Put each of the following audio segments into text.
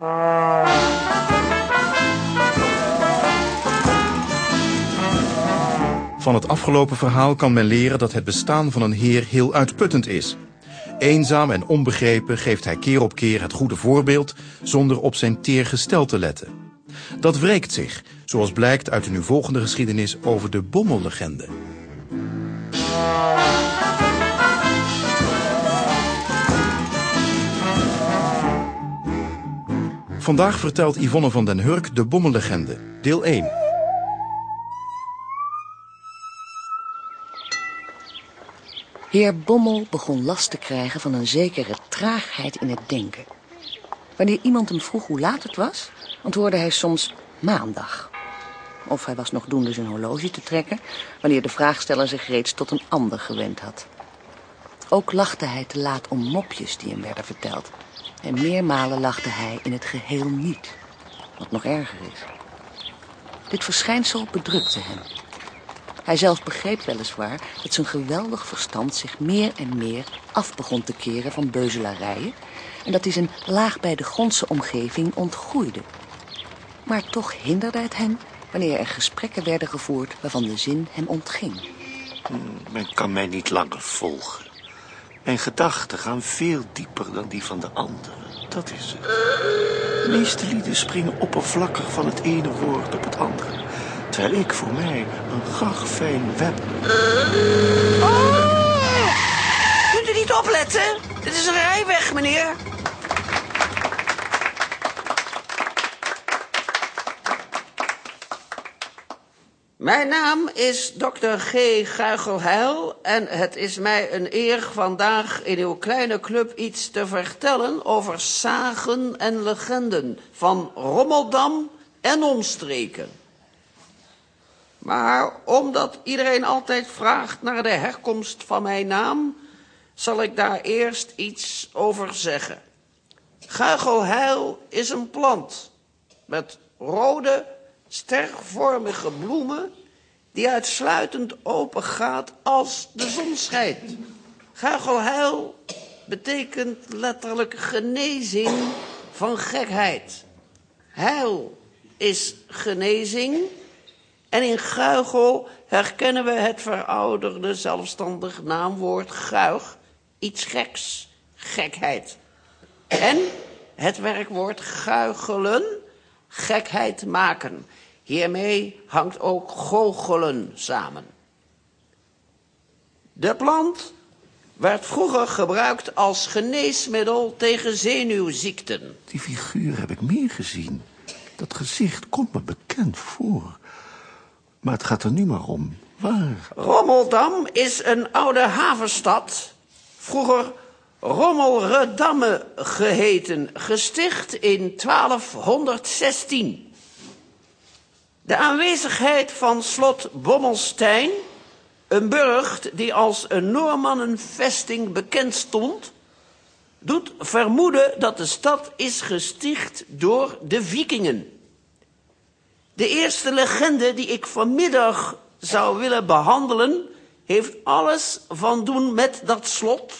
Van het afgelopen verhaal kan men leren dat het bestaan van een heer heel uitputtend is. Eenzaam en onbegrepen geeft hij keer op keer het goede voorbeeld zonder op zijn teer gestel te letten. Dat wreekt zich, zoals blijkt uit de nu volgende geschiedenis over de bommellegende. Vandaag vertelt Yvonne van den Hurk de bommellegende, deel 1. Heer Bommel begon last te krijgen van een zekere traagheid in het denken. Wanneer iemand hem vroeg hoe laat het was, antwoordde hij soms maandag. Of hij was nog doende zijn horloge te trekken, wanneer de vraagsteller zich reeds tot een ander gewend had. Ook lachte hij te laat om mopjes die hem werden verteld. En meermalen lachte hij in het geheel niet, wat nog erger is. Dit verschijnsel bedrukte hem. Hij zelf begreep weliswaar dat zijn geweldig verstand zich meer en meer af begon te keren van beuzelarijen en dat hij zijn laag bij de grondse omgeving ontgroeide. Maar toch hinderde het hem wanneer er gesprekken werden gevoerd waarvan de zin hem ontging. Men kan mij niet langer volgen. Mijn gedachten gaan veel dieper dan die van de anderen. Dat is het. De meeste lieden springen oppervlakkig van het ene woord op het andere. Terwijl ik voor mij een gagfijn web... Kunt u niet opletten? Dit is een rijweg, meneer. Mijn naam is Dr. G. Guigelheil en het is mij een eer vandaag in uw kleine club iets te vertellen over zagen en legenden van Rommeldam en omstreken. Maar omdat iedereen altijd vraagt naar de herkomst van mijn naam, zal ik daar eerst iets over zeggen. Guigelheil is een plant met rode, stervormige bloemen die uitsluitend open gaat als de zon schijnt. Guigelheil betekent letterlijk genezing van gekheid. Heil is genezing en in Guigel herkennen we het verouderde zelfstandig naamwoord guig, iets geks, gekheid. En het werkwoord guigelen, gekheid maken. Hiermee hangt ook goochelen samen. De plant werd vroeger gebruikt als geneesmiddel tegen zenuwziekten. Die figuur heb ik meer gezien. Dat gezicht komt me bekend voor. Maar het gaat er nu maar om. Waar? Rommeldam is een oude havenstad. Vroeger Rommelredamme geheten, gesticht in 1216. De aanwezigheid van slot Bommelstein, een burcht die als een Noormannenvesting bekend stond, doet vermoeden dat de stad is gesticht door de vikingen. De eerste legende die ik vanmiddag zou willen behandelen, heeft alles van doen met dat slot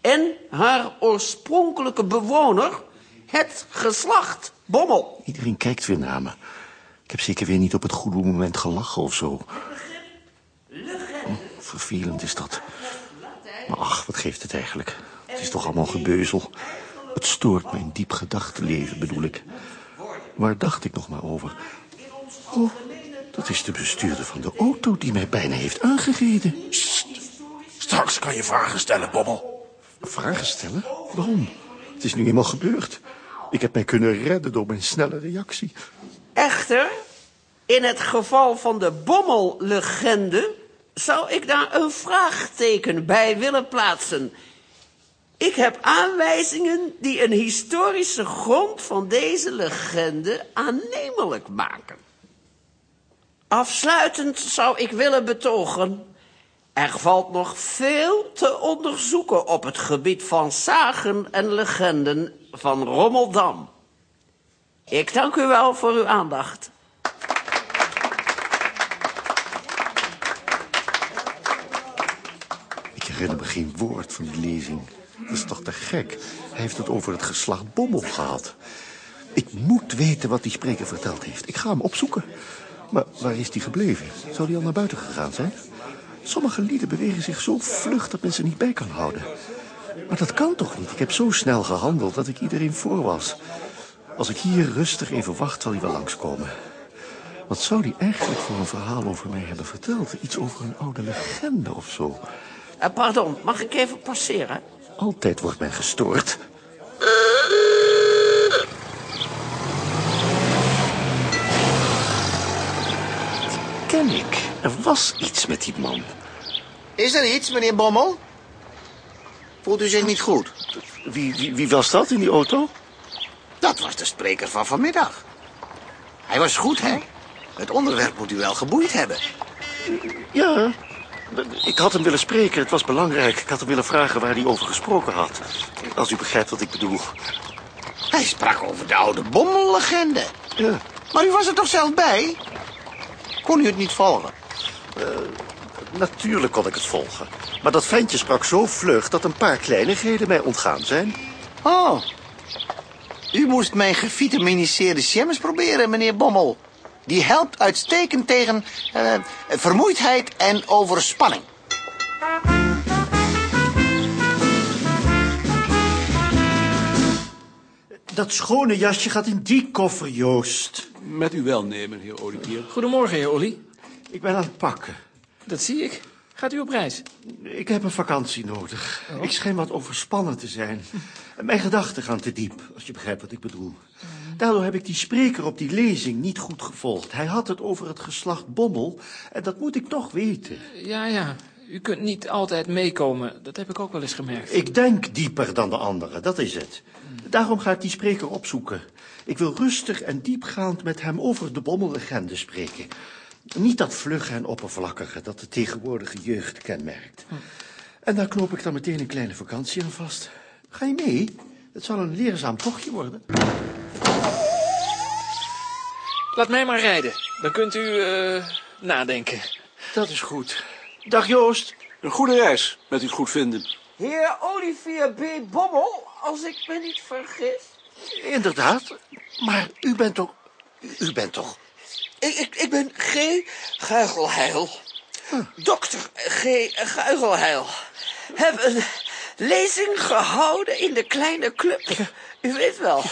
en haar oorspronkelijke bewoner, het geslacht Bommel. Iedereen kijkt weer naar me. Ik heb zeker weer niet op het goede moment gelachen of zo. Hm, vervelend is dat. Maar ach, wat geeft het eigenlijk? Het is toch allemaal gebeuzel. Het stoort mijn diep gedachtenleven, bedoel ik. Waar dacht ik nog maar over? Oh, dat is de bestuurder van de auto die mij bijna heeft aangereden. Straks kan je vragen stellen, Bommel. Vragen stellen? Waarom? Het is nu eenmaal gebeurd. Ik heb mij kunnen redden door mijn snelle reactie. Echter, in het geval van de bommellegende zou ik daar een vraagteken bij willen plaatsen. Ik heb aanwijzingen die een historische grond van deze legende aannemelijk maken. Afsluitend zou ik willen betogen... er valt nog veel te onderzoeken op het gebied van zagen en legenden van Rommeldam. Ik dank u wel voor uw aandacht. Ik herinner me geen woord van die lezing. Dat is toch te gek. Hij heeft het over het geslacht Bommel gehad. moet weten wat die spreker verteld heeft. Ik ga hem opzoeken. Maar waar is die gebleven? Zou die al naar buiten gegaan zijn? Sommige lieden bewegen zich zo vlug dat men ze niet bij kan houden. Maar dat kan toch niet? Ik heb zo snel gehandeld dat ik iedereen voor was. Als ik hier rustig even wacht, zal hij wel langskomen. Wat zou die eigenlijk voor een verhaal over mij hebben verteld? Iets over een oude legende of zo. Eh, pardon, mag ik even passeren? Altijd wordt men gestoord. Ken ik. Er was iets met die man. Is er iets, meneer Bommel? Voelt u zich niet goed? Wie, wie, wie was dat in die auto? Dat was de spreker van vanmiddag. Hij was goed, hè? Het onderwerp moet u wel geboeid hebben. Ja, ik had hem willen spreken. Het was belangrijk. Ik had hem willen vragen waar hij over gesproken had. Als u begrijpt wat ik bedoel. Hij sprak over de oude bommellegende. Ja, Maar u was er toch zelf bij? Kon u het niet volgen? natuurlijk kon ik het volgen. Maar dat ventje sprak zo vlug dat een paar kleinigheden mij ontgaan zijn. Oh. U moest mijn gevitaminiseerde shams proberen, meneer Bommel. Die helpt uitstekend tegen eh, vermoeidheid en overspanning. Dat schone jasje gaat in die koffer, Joost. Met uw welnemen, heer Olivier. Goedemorgen, heer Olly. Ik ben aan het pakken. Dat zie ik. Gaat u op reis? Ik heb een vakantie nodig. Ik schijn wat overspannen te zijn. Mijn gedachten gaan te diep, als je begrijpt wat ik bedoel. Daardoor heb ik die spreker op die lezing niet goed gevolgd. Hij had het over het geslacht Bommel, en dat moet ik toch weten. Ja, ja. U kunt niet altijd meekomen. Dat heb ik ook wel eens gemerkt. Ik denk dieper dan de anderen, dat is het. Daarom ga ik die spreker opzoeken. Ik wil rustig en diepgaand met hem over de Bommellegende spreken. Niet dat vlugge en oppervlakkige dat de tegenwoordige jeugd kenmerkt. En daar knoop ik dan meteen een kleine vakantie aan vast. Ga je mee? Het zal een leerzaam tochtje worden. Laat mij maar rijden. Dan kunt u eh, nadenken. Dat is goed. Dag Joost. Een goede reis, met uw goedvinden. Heer Olivier B. Bommel, als ik me niet vergis. Inderdaad. Maar u bent toch... U bent toch... Ik, ik, ik ben G. Guigelheil. Dokter G. Guigelheil. Heb een lezing gehouden in de kleine club. U weet wel.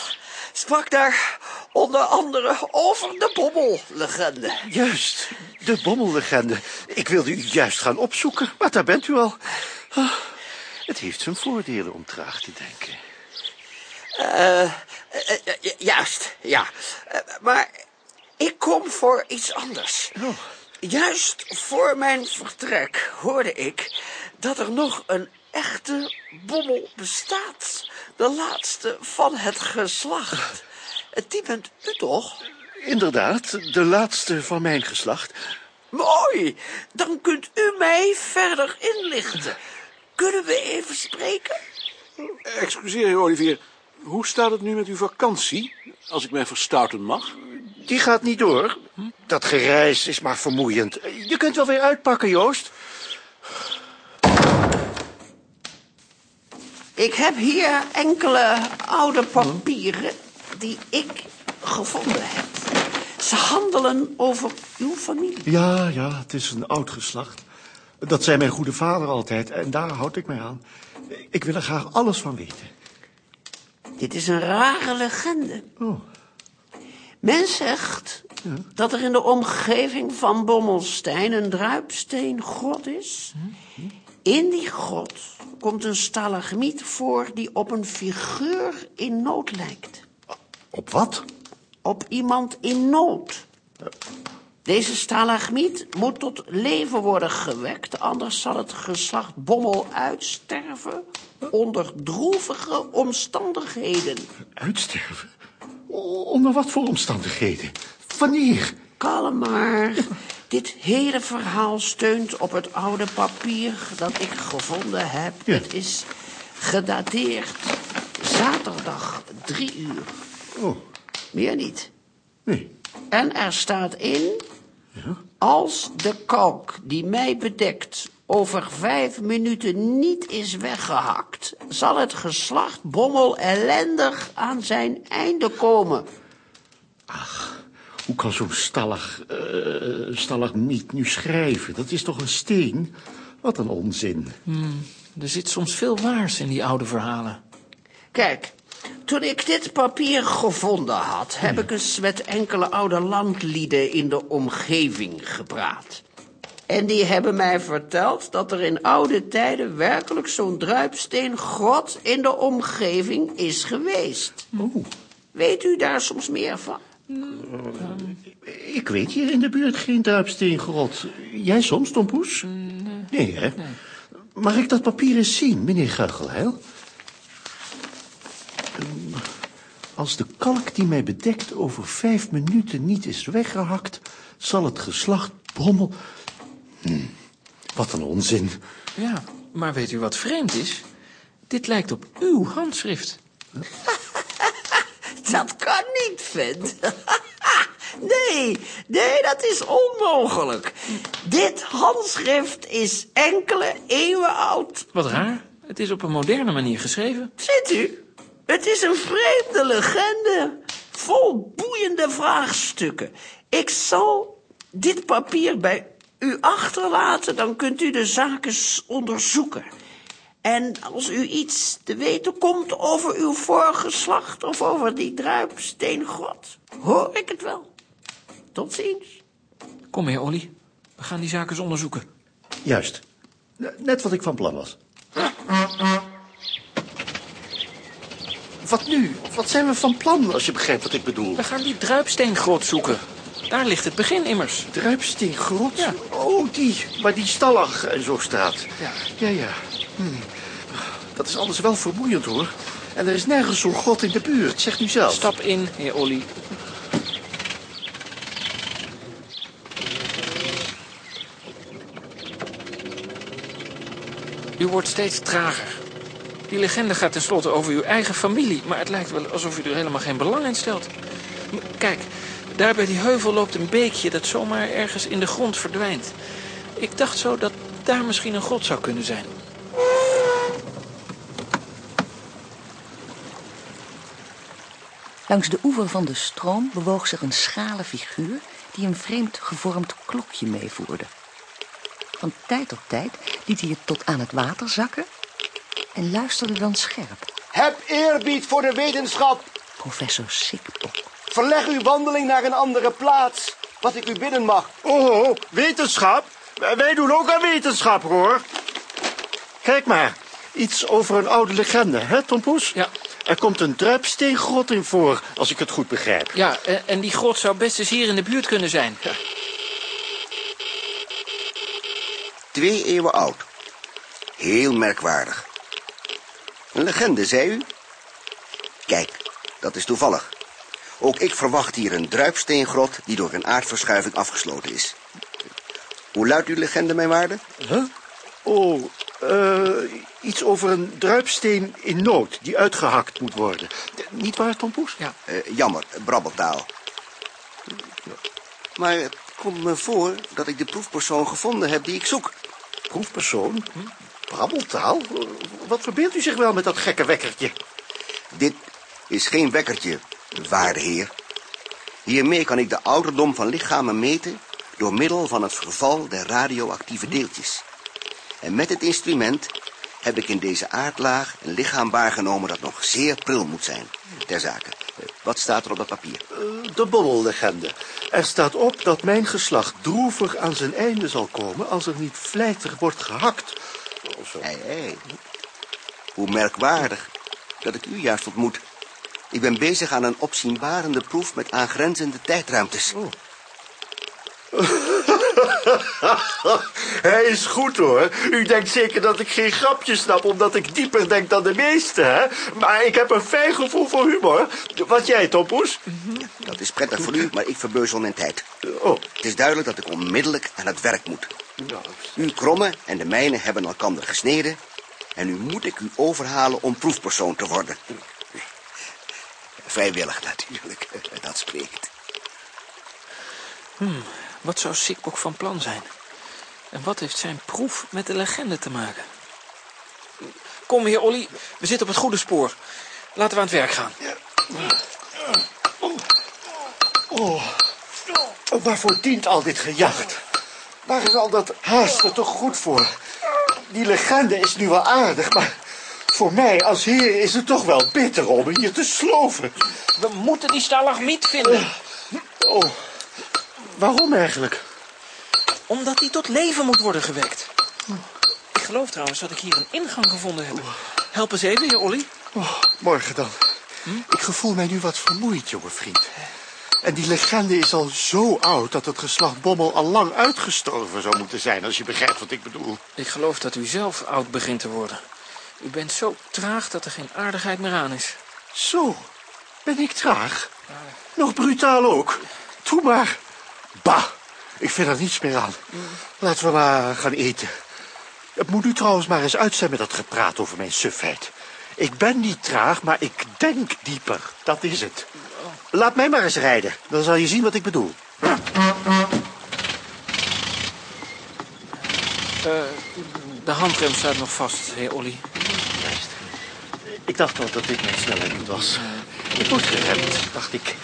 Sprak daar onder andere over de bommellegende. Juist, de Bommellegende. Ik wilde u juist gaan opzoeken, maar daar bent u al. Ah, het heeft zijn voordelen om traag te denken. Eh, eh, eh, juist, ja. Eh, maar ik kom voor iets anders. Juist voor mijn vertrek hoorde ik dat er nog een echte bommel bestaat. De laatste van het geslacht. Die bent u toch? Inderdaad, de laatste van mijn geslacht. Mooi, dan kunt u mij verder inlichten. Kunnen we even spreken? Excuseer, Olivier. Hoe staat het nu met uw vakantie, als ik mij verstouten mag? Die gaat niet door. Dat gereis is maar vermoeiend. Je kunt wel weer uitpakken, Joost. Ik heb hier enkele oude papieren die ik gevonden heb. Ze handelen over uw familie. Ja, ja, het is een oud geslacht. Dat zei mijn goede vader altijd, en daar houd ik mij aan. Ik wil er graag alles van weten. Dit is een rare legende. Oh. Men zegt dat er in de omgeving van Bommelstein een druipsteengrot is. In die grot komt een stalagmiet voor die op een figuur in nood lijkt. Op wat? Op iemand in nood. Deze stalagmiet moet tot leven worden gewekt, anders zal het geslacht Bommel uitsterven onder droevige omstandigheden. Uitsterven? Onder wat voor omstandigheden? Wanneer? Kalm maar. Dit hele verhaal steunt op het oude papier dat ik gevonden heb. Ja. Het is gedateerd zaterdag drie uur. Oh, Meer niet. nee. En er staat in... Als de kalk die mij bedekt over vijf minuten niet is weggehakt... zal het geslacht Bommel ellendig aan zijn einde komen. Hoe kan zo'n stallig, uh, stalagmiet nu schrijven? Dat is toch een steen? Wat een onzin. Er zit soms veel waars in die oude verhalen. Kijk, toen ik dit papier gevonden had, heb ik eens met enkele oude landlieden in de omgeving gepraat. En die hebben mij verteld dat er in oude tijden werkelijk zo'n druipsteengrot in de omgeving is geweest. Weet u daar soms meer van? Ik weet hier in de buurt geen druipsteengrot. Jij soms, Tompoes? Nee, hè? Mag ik dat papier eens zien, meneer Guichelheil? Ehm, Als de kalk die mij bedekt over vijf minuten niet is weggehakt... zal het geslacht Brommel... Hm, wat een onzin. Ja, maar weet u wat vreemd is? Dit lijkt op uw handschrift. Dat kan niet, vent. nee, nee, dat is onmogelijk. Dit handschrift is enkele eeuwen oud. Wat raar. Het is op een moderne manier geschreven. Ziet u? Het is een vreemde legende. Vol boeiende vraagstukken. Ik zal dit papier bij u achterlaten, dan kunt u de zaken onderzoeken. En als u iets te weten komt over uw voorgeslacht of over die druipsteengrot, hoor ik het wel. Tot ziens. Kom heer Olly, we gaan die zaken eens onderzoeken. Juist. Net wat ik van plan was. Wat nu? Wat zijn we van plan, als je begrijpt wat ik bedoel? We gaan die druipsteengrot zoeken. Daar ligt het begin immers. Druipsteengrot? Ja. Oh, die, waar die stallag en zo staat. Ja. Ja, ja. Hm. Dat is alles wel vermoeiend, hoor. En er is nergens zo'n grot in de buurt, zeg nu zelf. Stap in, heer Olly. U wordt steeds trager. Die legende gaat tenslotte over uw eigen familie, maar het lijkt wel alsof u er helemaal geen belang in stelt. Kijk, daar bij die heuvel loopt een beekje dat zomaar ergens in de grond verdwijnt. Ik dacht zo dat daar misschien een grot zou kunnen zijn. Langs de oever van de stroom bewoog zich een schrale figuur die een vreemd gevormd klokje meevoerde. Van tijd tot tijd liet hij het tot aan het water zakken en luisterde dan scherp. Heb eerbied voor de wetenschap. Professor Sikbok. Verleg uw wandeling naar een andere plaats. Wat ik u bidden mag. Oh, wetenschap? Wij doen ook aan wetenschap, hoor. Kijk maar. Iets over een oude legende, hè, Tom Poes? Ja. Er komt een druipsteengrot in voor, als ik het goed begrijp. Ja, en- en die grot zou best eens hier in de buurt kunnen zijn. Twee eeuwen oud. Heel merkwaardig. Een legende, zei u? Kijk, dat is toevallig. Ook ik verwacht hier een druipsteengrot die door een aardverschuiving afgesloten is. Hoe luidt uw legende, mijn waarde? Oh, eh, iets over een druipsteen in nood die uitgehakt moet worden. Niet waar, Tom Poes? Ja. Eh, jammer, brabbeltaal. Maar het komt me voor dat ik de proefpersoon gevonden heb die ik zoek. Proefpersoon? Brabbeltaal? Wat verbeeldt u zich wel met dat gekke wekkertje? Dit is geen wekkertje, waarde heer. Hiermee kan ik de ouderdom van lichamen meten door middel van het verval der radioactieve deeltjes. En met het instrument heb ik in deze aardlaag een lichaam waargenomen dat nog zeer pril moet zijn. Ter zake, wat staat er op dat papier? Eh, De bobbellegende. Er staat op dat mijn geslacht droevig aan zijn einde zal komen... als er niet vlijtig wordt gehakt. Hé. Hoe merkwaardig dat ik u juist ontmoet. Ik ben bezig aan een opzienbarende proef met aangrenzende tijdruimtes. Hij is goed, hoor. U denkt zeker dat ik geen grapje snap... omdat ik dieper denk dan de meesten, hè? Maar ik heb een fijn gevoel voor humor. Wat jij, Tom Poes? Dat is prettig voor u, maar ik verbeuzel mijn tijd. Oh, Het is duidelijk dat ik onmiddellijk aan het werk moet. Uw kromme en de mijne hebben elkander gesneden... en nu moet ik u overhalen om proefpersoon te worden. Vrijwillig natuurlijk, dat spreekt. Wat zou Sikbok van plan zijn? En wat heeft zijn proef met de legende te maken? Kom, heer Olly, we zitten op het goede spoor. Laten we aan het werk gaan. Oh, waarvoor dient al dit gejacht? Waar is al dat haasten toch goed voor? Die legende is nu wel aardig, maar voor mij als heer is het toch wel bitter om hier te sloven. We moeten die stalagmiet vinden. Oh, waarom eigenlijk? Omdat die tot leven moet worden gewekt. Ik geloof trouwens dat ik hier een ingang gevonden heb. Help eens even, heer Olly. Oh, morgen dan. Ik gevoel mij nu wat vermoeid, jonge vriend. En die legende is al zo oud dat het geslacht Bommel al lang uitgestorven zou moeten zijn, als je begrijpt wat ik bedoel. Ik geloof dat u zelf oud begint te worden. U bent zo traag dat er geen aardigheid meer aan is. Zo, ben ik traag? Nog brutaal ook? Doe maar. Bah, ik vind er niets meer aan. Laten we maar gaan eten. Het moet nu trouwens maar eens uit zijn met dat gepraat over mijn sufheid. Ik ben niet traag, maar ik denk dieper. Dat is het. Laat mij maar eens rijden. Dan zal je zien wat ik bedoel. Eh, de handrem staat nog vast, heer Olly. Ik dacht al dat dit mijn snelheid niet was. Ik word geremd, dacht ik.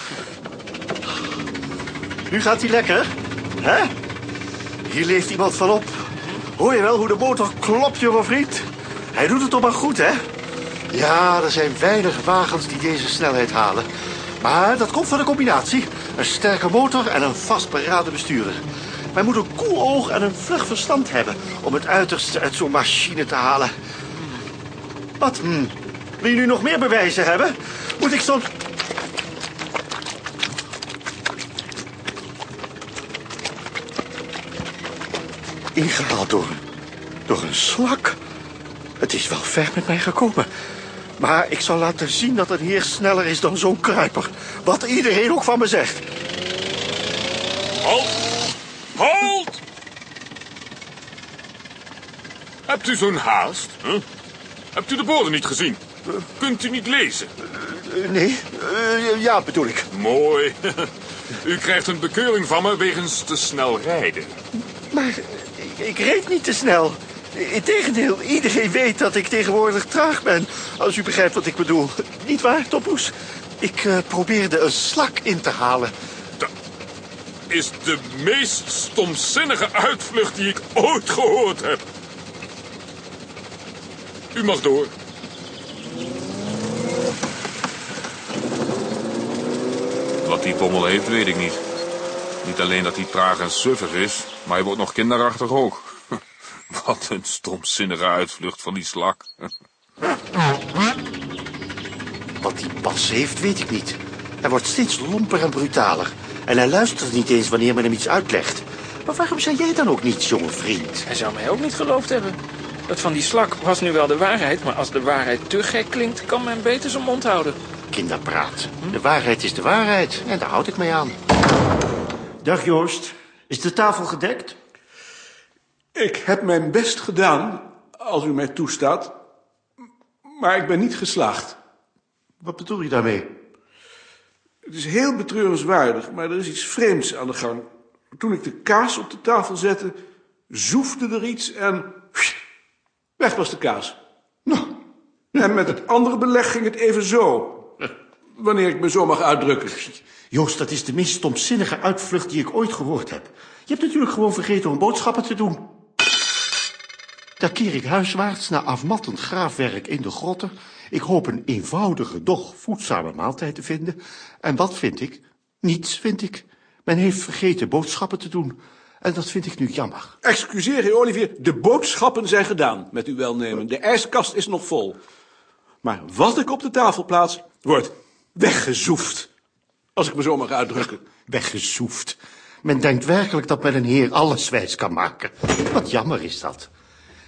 Nu gaat hij lekker, hè? Hier leeft iemand van op. Hoor je wel hoe de motor klopt, jonge vriend? Hij doet het toch maar goed, hè? Ja, er zijn weinig wagens die deze snelheid halen. Maar dat komt van de combinatie. Een sterke motor en een vastberaden bestuurder. Men moet een koel oog en een vlug verstand hebben... om het uiterste uit zo'n machine te halen. Wat? Hm. Wil nu nog meer bewijzen hebben? Moet ik soms... Ingehaald door, door een slak. Het is wel ver met mij gekomen. Maar ik zal laten zien dat een heer sneller is dan zo'n kruiper. Wat iedereen ook van me zegt. Halt! Halt! Hebt u zo'n haast? Hebt u de borden niet gezien? Kunt u niet lezen? Eh, nee, eh, ja bedoel ik. Mooi. U krijgt een bekeuring van me wegens te snel rijden. Maar ik, ik reed niet te snel. Integendeel, iedereen weet dat ik tegenwoordig traag ben. Als u begrijpt wat ik bedoel. Niet waar, Toppoes? Ik eh, probeerde een slak in te halen. Dat is de meest stomzinnige uitvlucht die ik ooit gehoord heb. U mag door. Wat die pommel heeft, weet ik niet. Niet alleen dat hij traag en suffig is, maar hij wordt nog kinderachtig ook. Wat een stomzinnige uitvlucht van die slak. Wat die pas heeft, weet ik niet. Hij wordt steeds lomper en brutaler. En hij luistert niet eens wanneer men hem iets uitlegt. Maar waarom zei jij dan ook niets, jonge vriend? Hij zou mij ook niet geloofd hebben. Dat van die slak was nu wel de waarheid, maar als de waarheid te gek klinkt, kan men beter zijn mond houden. Kinderpraat. De waarheid is de waarheid. En daar houd ik mee aan. Dag Joost. Is de tafel gedekt? Ik heb mijn best gedaan, als u mij toestaat. Maar ik ben niet geslaagd. Wat bedoel je daarmee? Het is heel betreurenswaardig, maar er is iets vreemds aan de gang. Toen ik de kaas op de tafel zette, zoefde er iets en... Weg was de kaas. Nou, en met het andere beleg ging het even zo. Wanneer ik me zo mag uitdrukken. Joost, dat is de meest stomzinnige uitvlucht die ik ooit gehoord heb. Je hebt natuurlijk gewoon vergeten om boodschappen te doen. Daar keer ik huiswaarts na afmattend graafwerk in de grotten. Ik hoop een eenvoudige, doch voedzame maaltijd te vinden. En wat vind ik? Niets, vind ik. Men heeft vergeten boodschappen te doen. En dat vind ik nu jammer. Excuseer, heer Olivier, de boodschappen zijn gedaan, met uw welnemen. De ijskast is nog vol. Maar wat ik op de tafel plaats, wordt weggezoefd. Als ik me zo mag uitdrukken. Weggezoefd. Men denkt werkelijk dat men een heer alles wijs kan maken. Wat jammer is dat.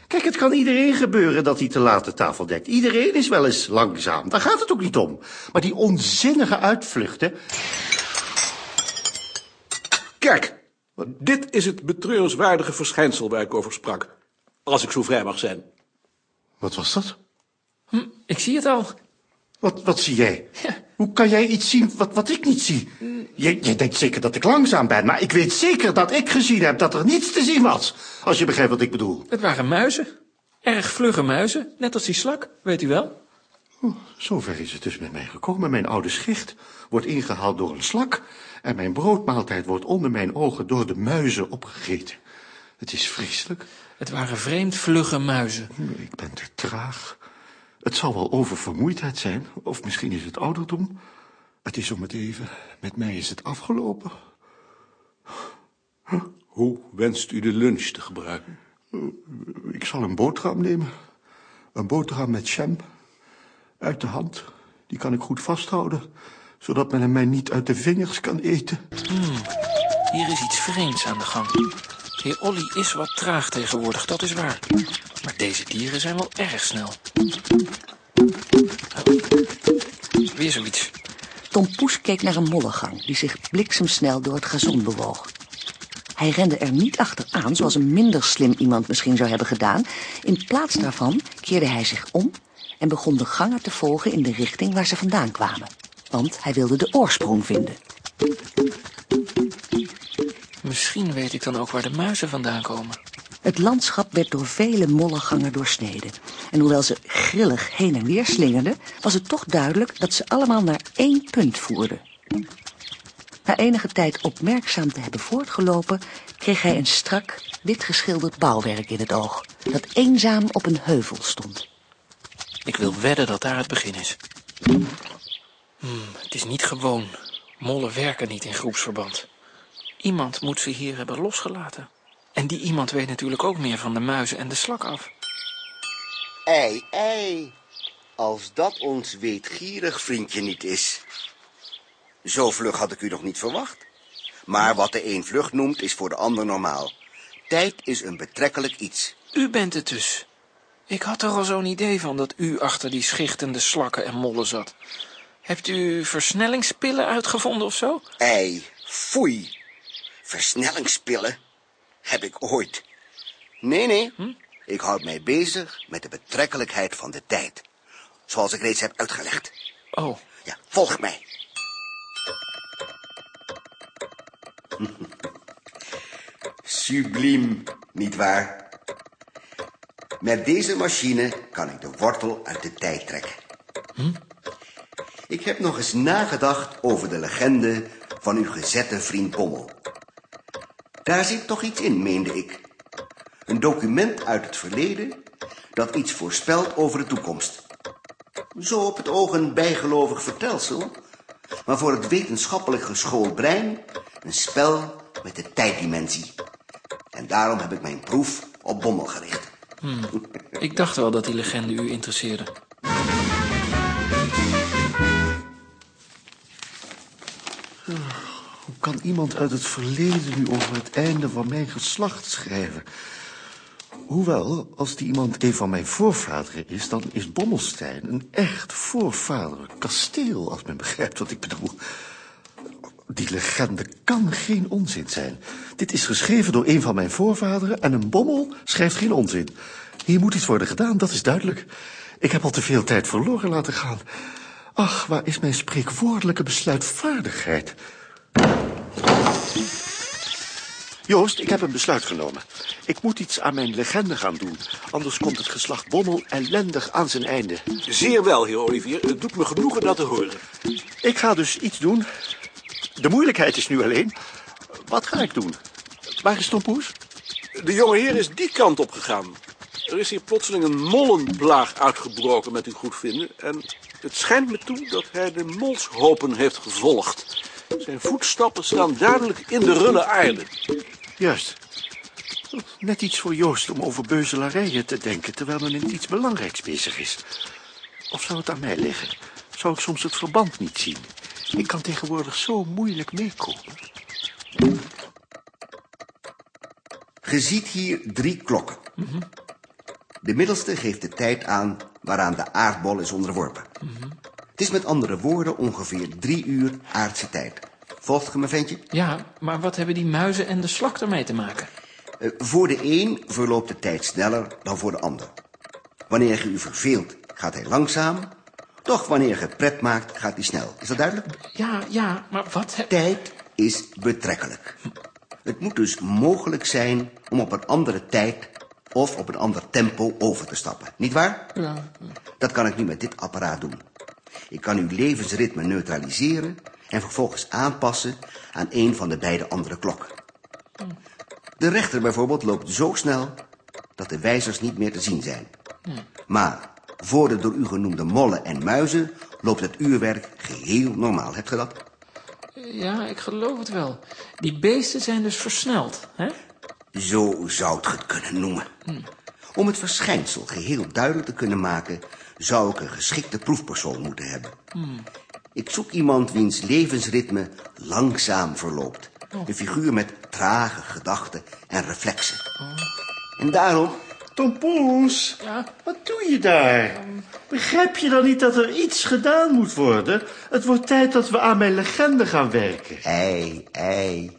Kijk, het kan iedereen gebeuren dat hij te laat de tafel dekt. Iedereen is wel eens langzaam. Daar gaat het ook niet om. Maar die onzinnige uitvluchten... Kijk, dit is het betreurenswaardige verschijnsel waar ik over sprak. Als ik zo vrij mag zijn. Wat was dat? Ik zie het al. Wat, wat zie jij? Hoe kan jij iets zien wat, wat ik niet zie? Jij, jij denkt zeker dat ik langzaam ben, maar ik weet zeker dat ik gezien heb dat er niets te zien was. Als je begrijpt wat ik bedoel. Het waren muizen. Erg vlugge muizen, net als die slak, weet u wel. Oh, zover is het dus met mij gekomen. Mijn oude schicht wordt ingehaald door een slak... en mijn broodmaaltijd wordt onder mijn ogen door de muizen opgegeten. Het is vreselijk. Het waren vreemd vlugge muizen. Ik ben te traag. Het zal wel oververmoeidheid zijn, of misschien is het ouderdom. Het is om het even. Met mij is het afgelopen. Hoe wenst u de lunch te gebruiken? Ik zal een boterham nemen. Een boterham met jam. Uit de hand. Die kan ik goed vasthouden, zodat men hem mij niet uit de vingers kan eten. Hier is iets vreemds aan de gang. Heer Olly is wat traag tegenwoordig, dat is waar. Maar deze dieren zijn wel erg snel. Weer zoiets. Tom Poes keek naar een mollengang die zich bliksemsnel door het gazon bewoog. Hij rende er niet achteraan, zoals een minder slim iemand misschien zou hebben gedaan. In plaats daarvan keerde hij zich om en begon de gangen te volgen in de richting waar ze vandaan kwamen. Want hij wilde de oorsprong vinden. Misschien weet ik dan ook waar de muizen vandaan komen. Het landschap werd door vele mollengangen doorsneden. En hoewel ze grillig heen en weer slingerden, was het toch duidelijk dat ze allemaal naar één punt voerden. Na enige tijd opmerkzaam te hebben voortgelopen, kreeg hij een strak, wit geschilderd bouwwerk in het oog, dat eenzaam op een heuvel stond. Ik wil wedden dat daar het begin is. Hmm, het is niet gewoon. Mollen werken niet in groepsverband. Iemand moet ze hier hebben losgelaten. En die iemand weet natuurlijk ook meer van de muizen en de slak af. Ei, ei. Als dat ons weetgierig vriendje niet is. Zo vlug had ik u nog niet verwacht. Maar wat de een vlug noemt, is voor de ander normaal. Tijd is een betrekkelijk iets. U bent het dus. Ik had er al zo'n idee van dat u achter die schichtende slakken en mollen zat. Hebt u versnellingspillen uitgevonden of zo? Ei, foei. Versnellingspillen? Heb ik ooit. Nee, nee. Ik houd mij bezig met de betrekkelijkheid van de tijd. Zoals ik reeds heb uitgelegd. Oh, Ja, volg mij. Subliem, nietwaar? Met deze machine kan ik de wortel uit de tijd trekken. Ik heb nog eens nagedacht over de legende van uw gezette vriend Bommel. Daar zit toch iets in, meende ik. Een document uit het verleden dat iets voorspelt over de toekomst. Zo op het oog een bijgelovig vertelsel, maar voor het wetenschappelijk geschoold brein een spel met de tijddimensie. En daarom heb ik mijn proef op Bommel gericht. ik dacht wel dat die legende u interesseerde. Kan iemand uit het verleden nu over het einde van mijn geslacht schrijven? Hoewel, als die iemand een van mijn voorvaderen is... dan is Bommelstein een echt voorvaderlijk kasteel... als men begrijpt wat ik bedoel. Die legende kan geen onzin zijn. Dit is geschreven door een van mijn voorvaderen... en een bommel schrijft geen onzin. Hier moet iets worden gedaan, dat is duidelijk. Ik heb al te veel tijd verloren laten gaan. Ach, waar is mijn spreekwoordelijke besluitvaardigheid? Joost, ik heb een besluit genomen. Ik moet iets aan mijn legende gaan doen. Anders komt het geslacht Bommel ellendig aan zijn einde. Zeer wel, heer Olivier. Het doet me genoegen dat te horen. Ik ga dus iets doen. De moeilijkheid is nu alleen... Wat ga ik doen? Waar is Tom Poes? De jonge heer is die kant op gegaan. Er is hier plotseling een mollenplaag uitgebroken met uw goedvinden. En het schijnt me toe dat hij de molshopen heeft gevolgd. Zijn voetstappen staan duidelijk in de rulle aarde. Juist. Net iets voor Joost om over beuzelarijen te denken... terwijl men met iets belangrijks bezig is. Of zou het aan mij liggen? Zou ik soms het verband niet zien? Ik kan tegenwoordig zo moeilijk meekomen. Ge ziet hier drie klokken. De middelste geeft de tijd aan waaraan de aardbol is onderworpen. Het is met andere woorden ongeveer drie uur aardse tijd. Volgt ge me, ventje? Ja, maar wat hebben die muizen en de slak ermee te maken? Eh, voor de een verloopt de tijd sneller dan voor de ander. Wanneer je u verveelt, gaat hij langzaam. Toch wanneer je pret maakt, gaat hij snel. Is dat duidelijk? Ja, ja, maar wat... heb- Tijd is betrekkelijk. Het moet dus mogelijk zijn om op een andere tijd of op een ander tempo over te stappen. Niet waar? Ja. Dat kan ik nu met dit apparaat doen. Ik kan uw levensritme neutraliseren en vervolgens aanpassen aan een van de beide andere klokken. De rechter bijvoorbeeld loopt zo snel dat de wijzers niet meer te zien zijn. Maar voor de door u genoemde mollen en muizen loopt het uurwerk geheel normaal. Hebt ge dat? Ja, ik geloof het wel. Die beesten zijn dus versneld, hè? Zo zou het het kunnen noemen. Om het verschijnsel geheel duidelijk te kunnen maken... zou ik een geschikte proefpersoon moeten hebben. Ik zoek iemand wiens levensritme langzaam verloopt. Een figuur met trage gedachten en reflexen. En daarom... Tom Ja? wat doe je daar? Begrijp je dan niet dat er iets gedaan moet worden? Het wordt tijd dat we aan mijn legende gaan werken. Ei, ei.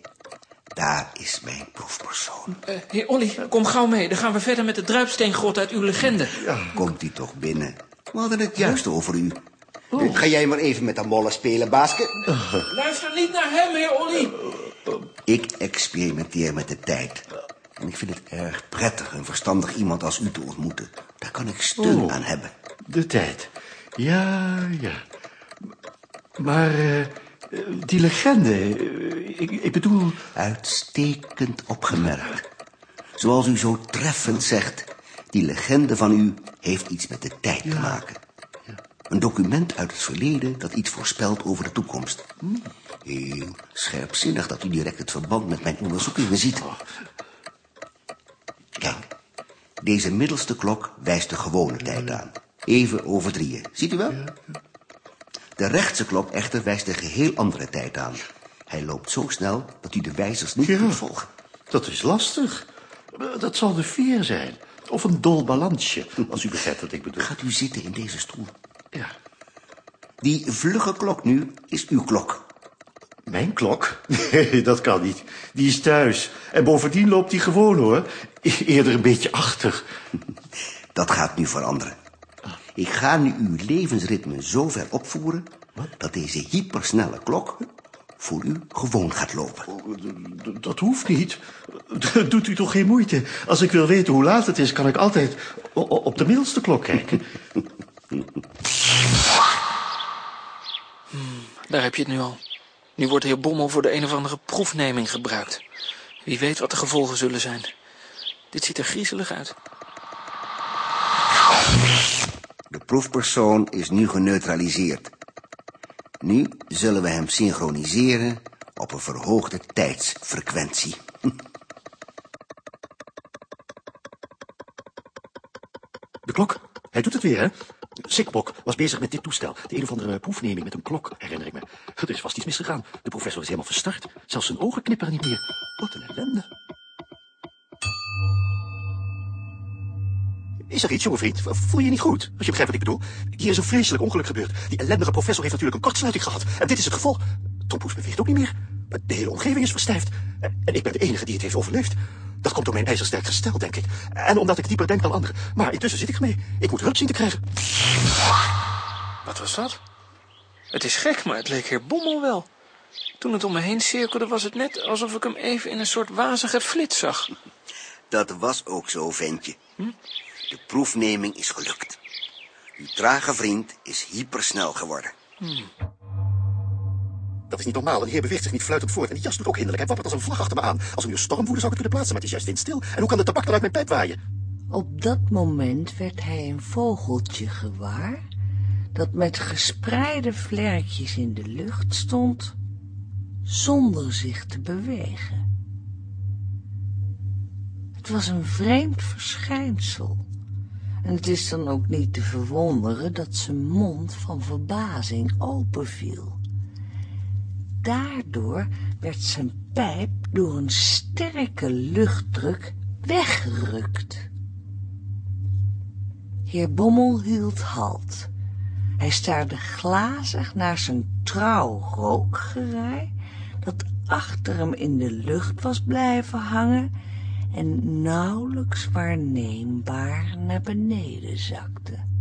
Daar is mijn proefpersoon. Eh, heer Olly, kom gauw mee. Dan gaan we verder met de druipsteengrot uit uw legende. Komt u toch binnen? We hadden het juist over u. Ga jij maar even met de mollen spelen, Baaske? Luister niet naar hem, heer Olly. Ik experimenteer met de tijd. En ik vind het erg prettig een verstandig iemand als u te ontmoeten. Daar kan ik steun Oh. aan hebben. De tijd. Ja, ja. Maar eh, die legende, eh, ik, ik bedoel... Uitstekend opgemerkt. Zoals u zo treffend zegt, die legende van u heeft iets met de tijd te maken. Een document uit het verleden dat iets voorspelt over de toekomst. Heel scherpzinnig dat u direct het verband met mijn onderzoekingen ziet. Kijk, deze middelste klok wijst de gewone tijd aan. Even over drieën. Ziet u wel? De rechtse klok echter wijst een geheel andere tijd aan. Hij loopt zo snel dat u de wijzers niet Ja. kunt volgen. Dat is lastig. Dat zal de veer zijn. Of een dol balansje, als u begrijpt wat ik bedoel. Gaat u zitten in deze stoel. Ja. Die vlugge klok nu is uw klok. Mijn klok? Nee, dat kan niet. Die is thuis. En bovendien loopt die gewoon, hoor. E- Eerder een beetje achter. Dat gaat nu veranderen. Ik ga nu uw levensritme zo ver opvoeren... dat deze hypersnelle klok voor u gewoon gaat lopen. D- Dat hoeft niet. Doet u toch geen moeite. Als ik wil weten hoe laat het is, kan ik altijd op de middelste klok kijken. Daar heb je het nu al. Nu wordt de heer Bommel voor de een of andere proefneming gebruikt. Wie weet wat de gevolgen zullen zijn. Dit ziet er griezelig uit. De proefpersoon is nu geneutraliseerd. Nu zullen we hem synchroniseren op een verhoogde tijdsfrequentie. De klok. Hij doet het weer, hè? Sikbok was bezig met dit toestel. De een of andere proefneming met een klok, herinner ik me. Er is vast iets misgegaan. De professor is helemaal verstart. Zelfs zijn ogen knipperen niet meer. Wat een ellende. Is er iets, jonge vriend? Voel je je niet goed? Als je begrijpt wat ik bedoel. Hier is een vreselijk ongeluk gebeurd. Die ellendige professor heeft natuurlijk een kortsluiting gehad. En dit is het gevolg. Tom Poes beweegt ook niet meer. De hele omgeving is verstijfd. En ik ben de enige die het heeft overleefd. Dat komt door mijn ijzersterk gestel, denk ik. En omdat ik dieper denk dan anderen. Maar intussen zit ik ermee. Ik moet hulp zien te krijgen. Wat was dat? Het is gek, maar het leek heer Bommel wel. Toen het om me heen cirkelde, was het net alsof ik hem even in een soort wazige flits zag. Dat was ook zo, ventje. De proefneming is gelukt. Uw trage vriend is hypersnel geworden. Dat is niet normaal. Een heer beweegt zich niet fluitend voort. En die jas doet ook hinderlijk. Hij wappert als een vlag achter me aan. Als er nu een storm woedde, zou ik het kunnen plaatsen. Maar het is juist windstil. En hoe kan de tabak dan uit mijn pijp waaien? Op dat moment werd hij een vogeltje gewaar dat met gespreide vlerkjes in de lucht stond zonder zich te bewegen. Het was een vreemd verschijnsel en het is dan ook niet te verwonderen dat zijn mond van verbazing openviel. Daardoor werd zijn pijp door een sterke luchtdruk weggerukt. Heer Bommel hield halt. Hij staarde glazig naar zijn trouw rookgerei, dat achter hem in de lucht was blijven hangen en nauwelijks waarneembaar naar beneden zakte.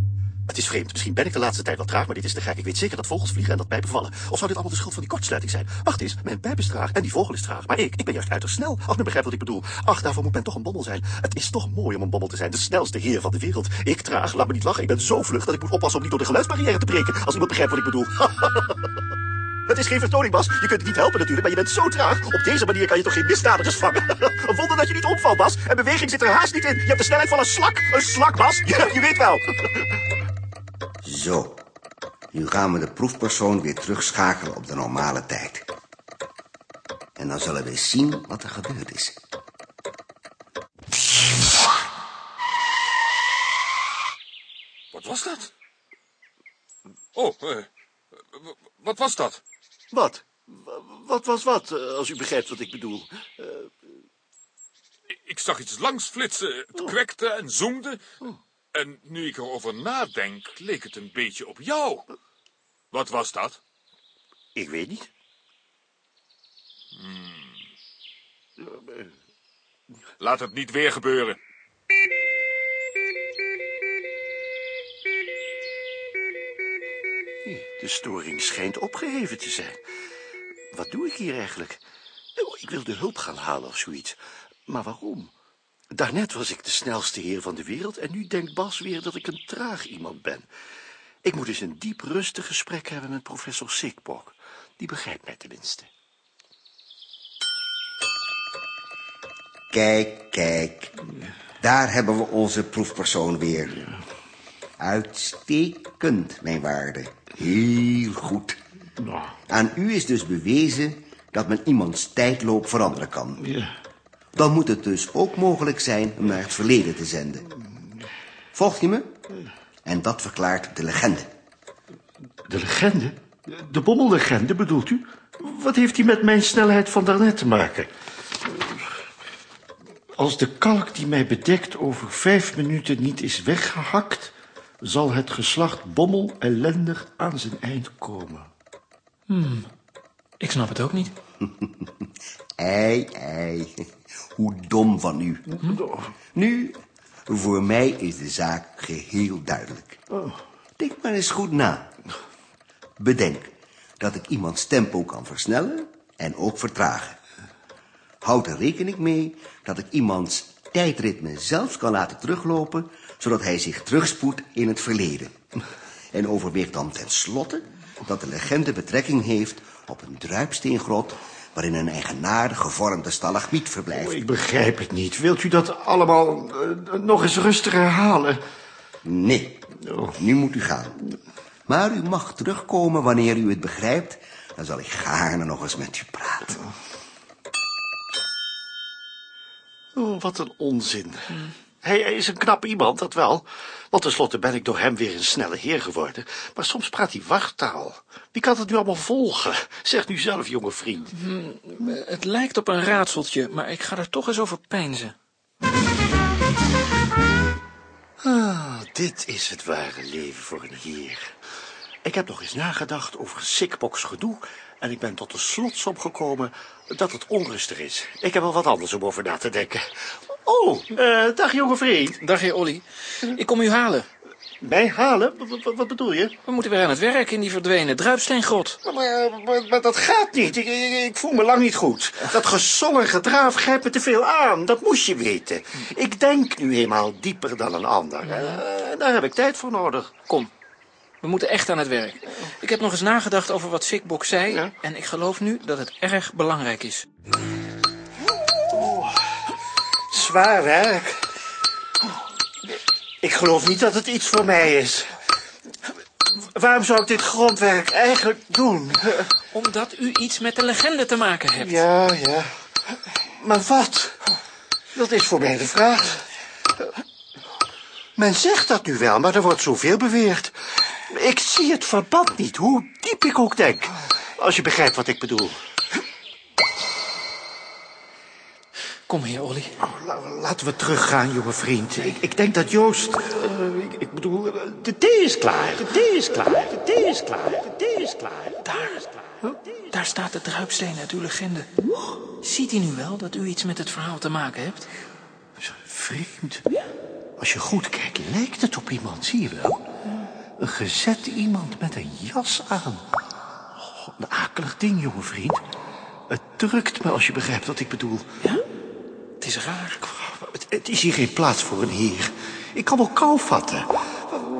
Het is vreemd, misschien ben ik de laatste tijd wat traag, maar dit is te gek. Ik weet zeker dat vogels vliegen en dat pijpen vallen. Of zou dit allemaal de schuld van die kortsluiting zijn? Wacht eens, mijn pijp is traag en die vogel is traag. Maar ik, ik ben juist uiterst snel. Ach, men begrijpt wat ik bedoel. Ach, daarvoor moet men toch een bommel zijn. Het is toch mooi om een bommel te zijn, de snelste heer van de wereld. Ik traag, laat me niet lachen, ik ben zo vlug dat ik moet oppassen om niet door de geluidsbarrière te breken. Als iemand begrijpt wat ik bedoel. Het is geen vertoning, Bas. Je kunt het niet helpen natuurlijk, maar je bent zo traag. Op deze manier kan je toch geen misdadigers vangen? Een wonder dat je niet omvalt, Bas. En beweging zit er haast niet in. Je hebt de snelheid van een slak. Een slak, Bas. Ja, je weet wel. Zo. Nu gaan we de proefpersoon weer terugschakelen op de normale tijd. En dan zullen we zien wat er gebeurd is. Wat was dat? Oh, eh, wat was dat? Wat? Wat was wat, eh, als u begrijpt wat ik bedoel? Ik- Ik zag iets langs flitsen. Het kwekte en zoemde. En nu ik erover nadenk, leek het een beetje op jou. Wat was dat? Ik weet niet. Laat het niet weer gebeuren. De storing schijnt opgeheven te zijn. Wat doe ik hier eigenlijk? Oh, Ik wilde hulp gaan halen of zoiets. Maar waarom? Daarnet was ik de snelste heer van de wereld... en nu denkt Bas weer dat ik een traag iemand ben. Ik moet eens een diep rustig gesprek hebben met professor Sikbok. Die begrijpt mij tenminste. Kijk, kijk. Daar hebben we onze proefpersoon weer. Uitstekend, mijn waarde. Heel goed. Aan u is dus bewezen dat men iemands tijdloop veranderen kan. Ja. Dan moet het dus ook mogelijk zijn hem naar het verleden te zenden. Volgt u me? En dat verklaart de legende. De legende? De bommellegende bedoelt u? Wat heeft die met mijn snelheid van daarnet te maken? Als de kalk die mij bedekt over vijf minuten niet is weggehakt... zal het geslacht bommel ellendig aan zijn eind komen. Ik snap het ook niet. Ei, ei. Hoe dom van u. Nu, voor mij is de zaak geheel duidelijk. Denk maar eens goed na. Bedenk dat ik iemands tempo kan versnellen en ook vertragen. Houd er rekening mee dat ik iemands tijdritme zelfs kan laten teruglopen... zodat hij zich terugspoedt in het verleden. En overweeg dan tenslotte dat de legende betrekking heeft op een druipsteengrot... waarin een eigenaardig gevormde stalagmiet verblijft. Oh, ik begrijp het niet. Wilt u dat allemaal eh, nog eens rustig herhalen? Nee, nu moet u gaan. Maar u mag terugkomen wanneer u het begrijpt. Dan zal ik gaarne nog eens met u praten. Oh, wat een onzin. Hij, hij is een knap iemand, dat wel. Want tenslotte ben ik door hem weer een snelle heer geworden. Maar soms praat hij wartaal. Wie kan het nu allemaal volgen? Zeg nu zelf, jonge vriend. Het lijkt op een raadseltje, maar ik ga er toch eens over peinzen. Ah, dit is het ware leven voor een heer. Ik heb nog eens nagedacht over Sikboks gedoe... en ik ben tot de slotsom gekomen dat het onrustig is. Ik heb wel wat anders om over na te denken. Oh, eh, dag jonge vriend. Dag, heer Olly. Ik kom u halen. Mij halen? Wat, bedoel je? We moeten weer aan het werk in die verdwenen druipsteengrot. Maar, maar, maar- maar dat gaat niet. Ik, ik, ik voel me lang niet goed. Dat gesol en gedraaf grijpt me te veel aan. Dat moest je weten. Ik denk nu eenmaal dieper dan een ander. Eh, daar heb ik tijd voor nodig. Kom, we moeten echt aan het werk. Ik heb nog eens nagedacht over wat Sikbok zei... Ja? en ik geloof nu dat het erg belangrijk is. Zwaar werk. Ik geloof niet dat het iets voor mij is. Waarom zou ik dit grondwerk eigenlijk doen? Omdat u iets met de legende te maken hebt. Ja, ja. Maar wat? Dat is voor mij de vraag. Men zegt dat nu wel, maar er wordt zoveel beweerd. Ik zie het verband niet, hoe diep ik ook denk. Als je begrijpt wat ik bedoel. Kom, heer Olly. Oh, la- laten we teruggaan, jonge vriend. Ik, ik denk dat Joost... eh, ik, ik bedoel, eh, de thee is klaar. De thee is klaar. De thee is klaar. De thee is klaar. Daar, daar staat de druipsteen uit uw legende. Ziet u nu wel dat u iets met het verhaal te maken hebt? Vreemd. Als je goed kijkt, lijkt het op iemand, zie je wel? Een gezet iemand met een jas aan. Oh, een akelig ding, jonge vriend. Het drukt me als je begrijpt wat ik bedoel. Ja? Het is raar. Het, het is hier geen plaats voor een heer. Ik kan wel kou vatten.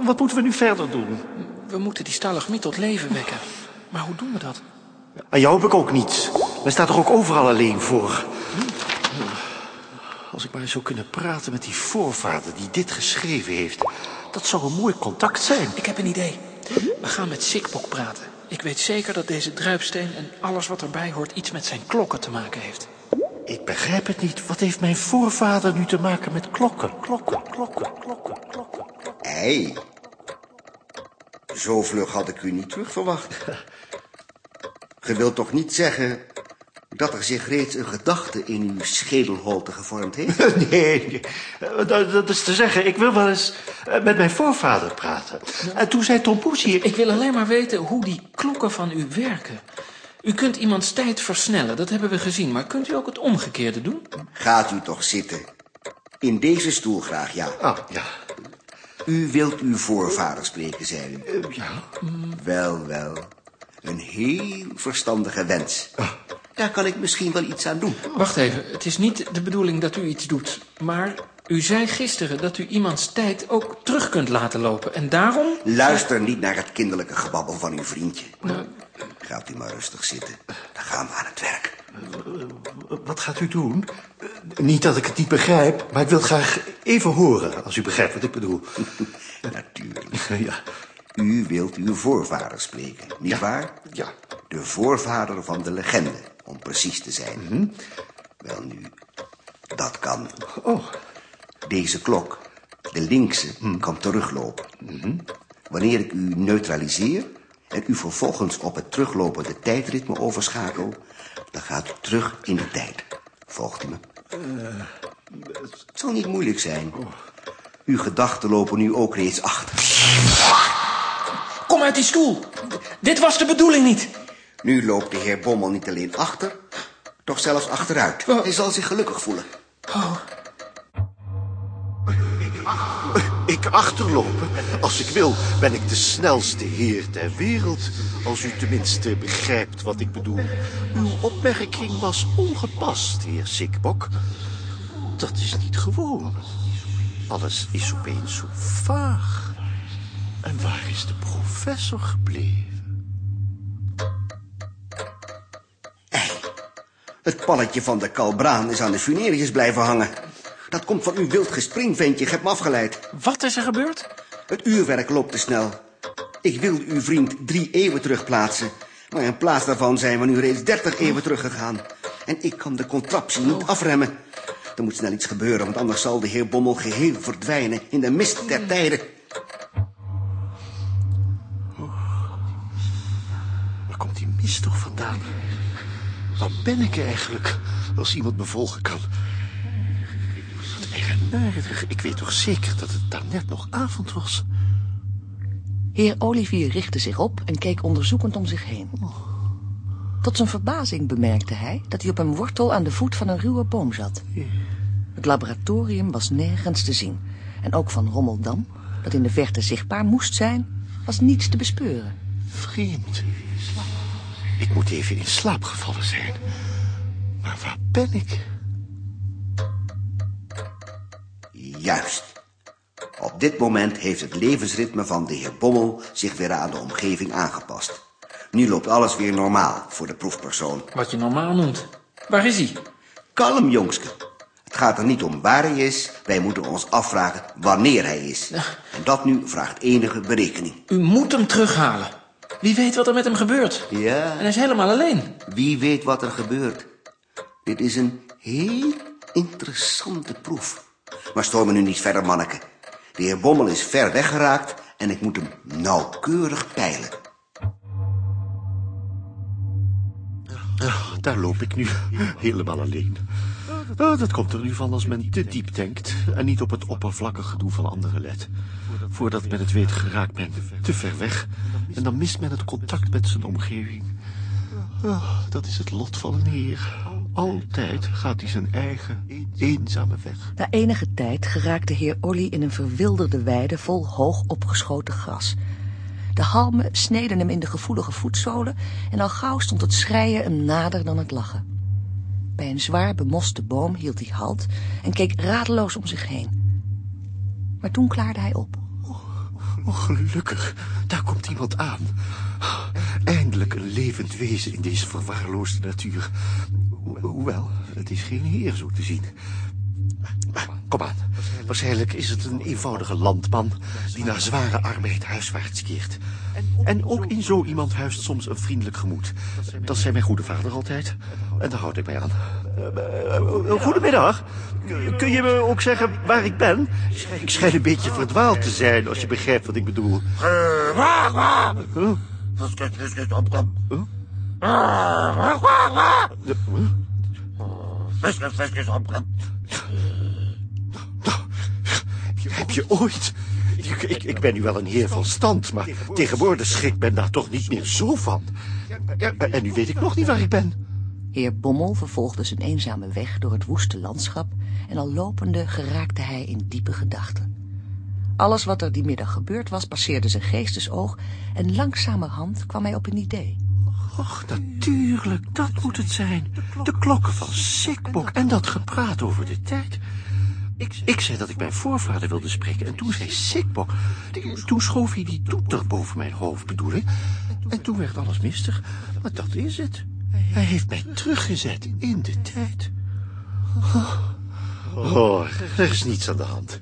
Wat moeten we nu verder doen? We moeten die stalagmiet tot leven wekken. Maar hoe doen we dat? Aan jou heb ik ook niets. Wij staan er ook overal alleen voor. Als ik maar eens zou kunnen praten met die voorvader die dit geschreven heeft. Dat zou een mooi contact zijn. Ik heb een idee. We gaan met Sikbok praten. Ik weet zeker dat deze druipsteen en alles wat erbij hoort iets met zijn klokken te maken heeft. Ik begrijp het niet. Wat heeft mijn voorvader nu te maken met klokken? Klokken, klokken, klokken, klokken. Ei. Zo vlug had ik u niet terug verwacht. Ge wilt toch niet zeggen dat er zich reeds een gedachte in uw schedelholte gevormd heeft? Nee, nee. Dat, dat is te zeggen, ik wil wel eens eh, met mijn voorvader praten. En toen zei Tom Poes hier... Ik wil alleen maar weten hoe die klokken van u werken. U kunt iemands tijd versnellen, dat hebben we gezien. Maar kunt u ook het omgekeerde doen? Gaat u toch zitten. In deze stoel graag, ja. Ah, ja. U wilt uw voorvader spreken, zei u. Eh, ja. Wel, wel. Een heel verstandige wens. Daar kan ik misschien wel iets aan doen. Wacht even, het is niet de bedoeling dat u iets doet. Maar u zei gisteren dat u iemands tijd ook terug kunt laten lopen. En daarom... Luister niet naar het kinderlijke gebabbel van uw vriendje. Nou, Gaat u maar rustig zitten. Dan gaan we aan het werk. Wat gaat u doen? Niet dat ik het niet begrijp, maar ik wil het graag even horen, als u begrijpt wat ik bedoel. Natuurlijk. Ja. U wilt uw voorvader spreken, nietwaar? Ja. De voorvader van de legende, precies te zijn. Wel nu, dat kan. Oh, Deze klok, de linkse, kan teruglopen. Wanneer ik u neutraliseer en u vervolgens op het teruglopende tijdritme overschakel, dan gaat u terug in de tijd. Volgt u me? het zal niet moeilijk zijn. Uw gedachten lopen nu ook reeds achter. kom uit die stoel. Dit was de bedoeling niet. Nu loopt de heer Bommel niet alleen achter, toch zelfs achteruit. Hij zal zich gelukkig voelen. Oh, ik achterlopen. Als ik wil, ben ik de snelste heer ter wereld. Als u tenminste begrijpt wat ik bedoel. Uw opmerking was ongepast, heer Sikbok. Dat is niet gewoon. Alles is opeens zo vaag. En waar is de professor gebleven? Het palletje van de kalbraan is aan de funerius blijven hangen. Dat komt van uw wild gespringventje, ik heb me afgeleid. wat is er gebeurd? Het uurwerk loopt te snel. Ik wilde uw vriend drie eeuwen terugplaatsen. Maar in plaats daarvan zijn we nu reeds dertig eeuwen teruggegaan. En ik kan de contraptie niet afremmen. Er moet snel iets gebeuren, want anders zal de heer Bommel geheel verdwijnen in de mist der tijden. Waar komt die mist toch vandaan? Waar ben ik eigenlijk, als iemand me volgen kan? Wat eigenaardig. Ik weet toch zeker dat het daarnet nog avond was? Heer Olivier richtte zich op en keek onderzoekend om zich heen. Tot zijn verbazing bemerkte hij dat hij op een wortel aan de voet van een ruwe boom zat. Het laboratorium was nergens te zien. En ook van Rommeldam, dat in de verte zichtbaar moest zijn, was niets te bespeuren. Vreemd. Ik moet even in slaap gevallen zijn. Maar waar ben ik? Juist. Op dit moment heeft het levensritme van de heer Bommel zich weer aan de omgeving aangepast. Nu loopt alles weer normaal voor de proefpersoon. Wat je normaal noemt. Waar is hij? Kalm, jongske. Het gaat er niet om waar hij is. Wij moeten ons afvragen wanneer hij is. En dat nu vraagt enige berekening. U moet hem terughalen. Wie weet wat er met hem gebeurt. Ja, En hij is helemaal alleen. wie weet wat er gebeurt. Dit is een heel interessante proef. Maar stoor me nu niet verder, manneke. De heer Bommel is ver weggeraakt en ik moet hem nauwkeurig peilen. Ah, daar loop ik nu, helemaal alleen. Ah, dat komt er nu van als men te diep denkt... en niet op het oppervlakkige gedoe van anderen let. Voordat men het weet geraakt men te ver weg... en dan mist men het contact met zijn omgeving. Ah, dat is het lot van een heer. Altijd gaat hij zijn eigen, eenzame weg. Na enige tijd geraakte heer Olly in een verwilderde weide vol hoog opgeschoten gras. De halmen sneden hem in de gevoelige voetzolen en al gauw stond het schreien hem nader dan het lachen. Bij een zwaar bemoste boom hield hij halt en keek radeloos om zich heen. Maar toen klaarde hij op. Oh, gelukkig, daar komt iemand aan. Eindelijk een levend wezen in deze verwaarloosde natuur. Ho- Hoewel, het is geen heer zo te zien. Kom aan, waarschijnlijk is het een eenvoudige landman... die na zware arbeid huiswaarts keert. En ook in zo iemand huist soms een vriendelijk gemoed. Dat zei mijn goede vader altijd. En daar houd ik mij aan. Eh, eh, Goedemiddag. Kun je me ook zeggen waar ik ben? Ik schijn een beetje verdwaald te zijn, als je begrijpt wat ik bedoel. De- Heb je ooit... Ik, ik, ik ben nu wel een heer van stand, maar tegenwoordig schrikt men daar toch niet meer zo van. En nu weet ik nog niet waar ik ben. Heer Bommel vervolgde zijn eenzame weg door het woeste landschap en al lopende geraakte hij in diepe gedachten. Alles wat er die middag gebeurd was passeerde zijn geestesoog en langzamerhand kwam hij op een idee. Och, natuurlijk, dat moet het zijn. De klokken van Sikbok en dat gepraat over de tijd. Ik zei dat ik mijn voorvader wilde spreken en toen zei Sikbok... Toen schoof hij die toeter boven mijn hoofd, bedoel ik. En toen werd alles mistig. Maar dat is het. Hij heeft mij teruggezet in de tijd. Oh, er is niets aan de hand.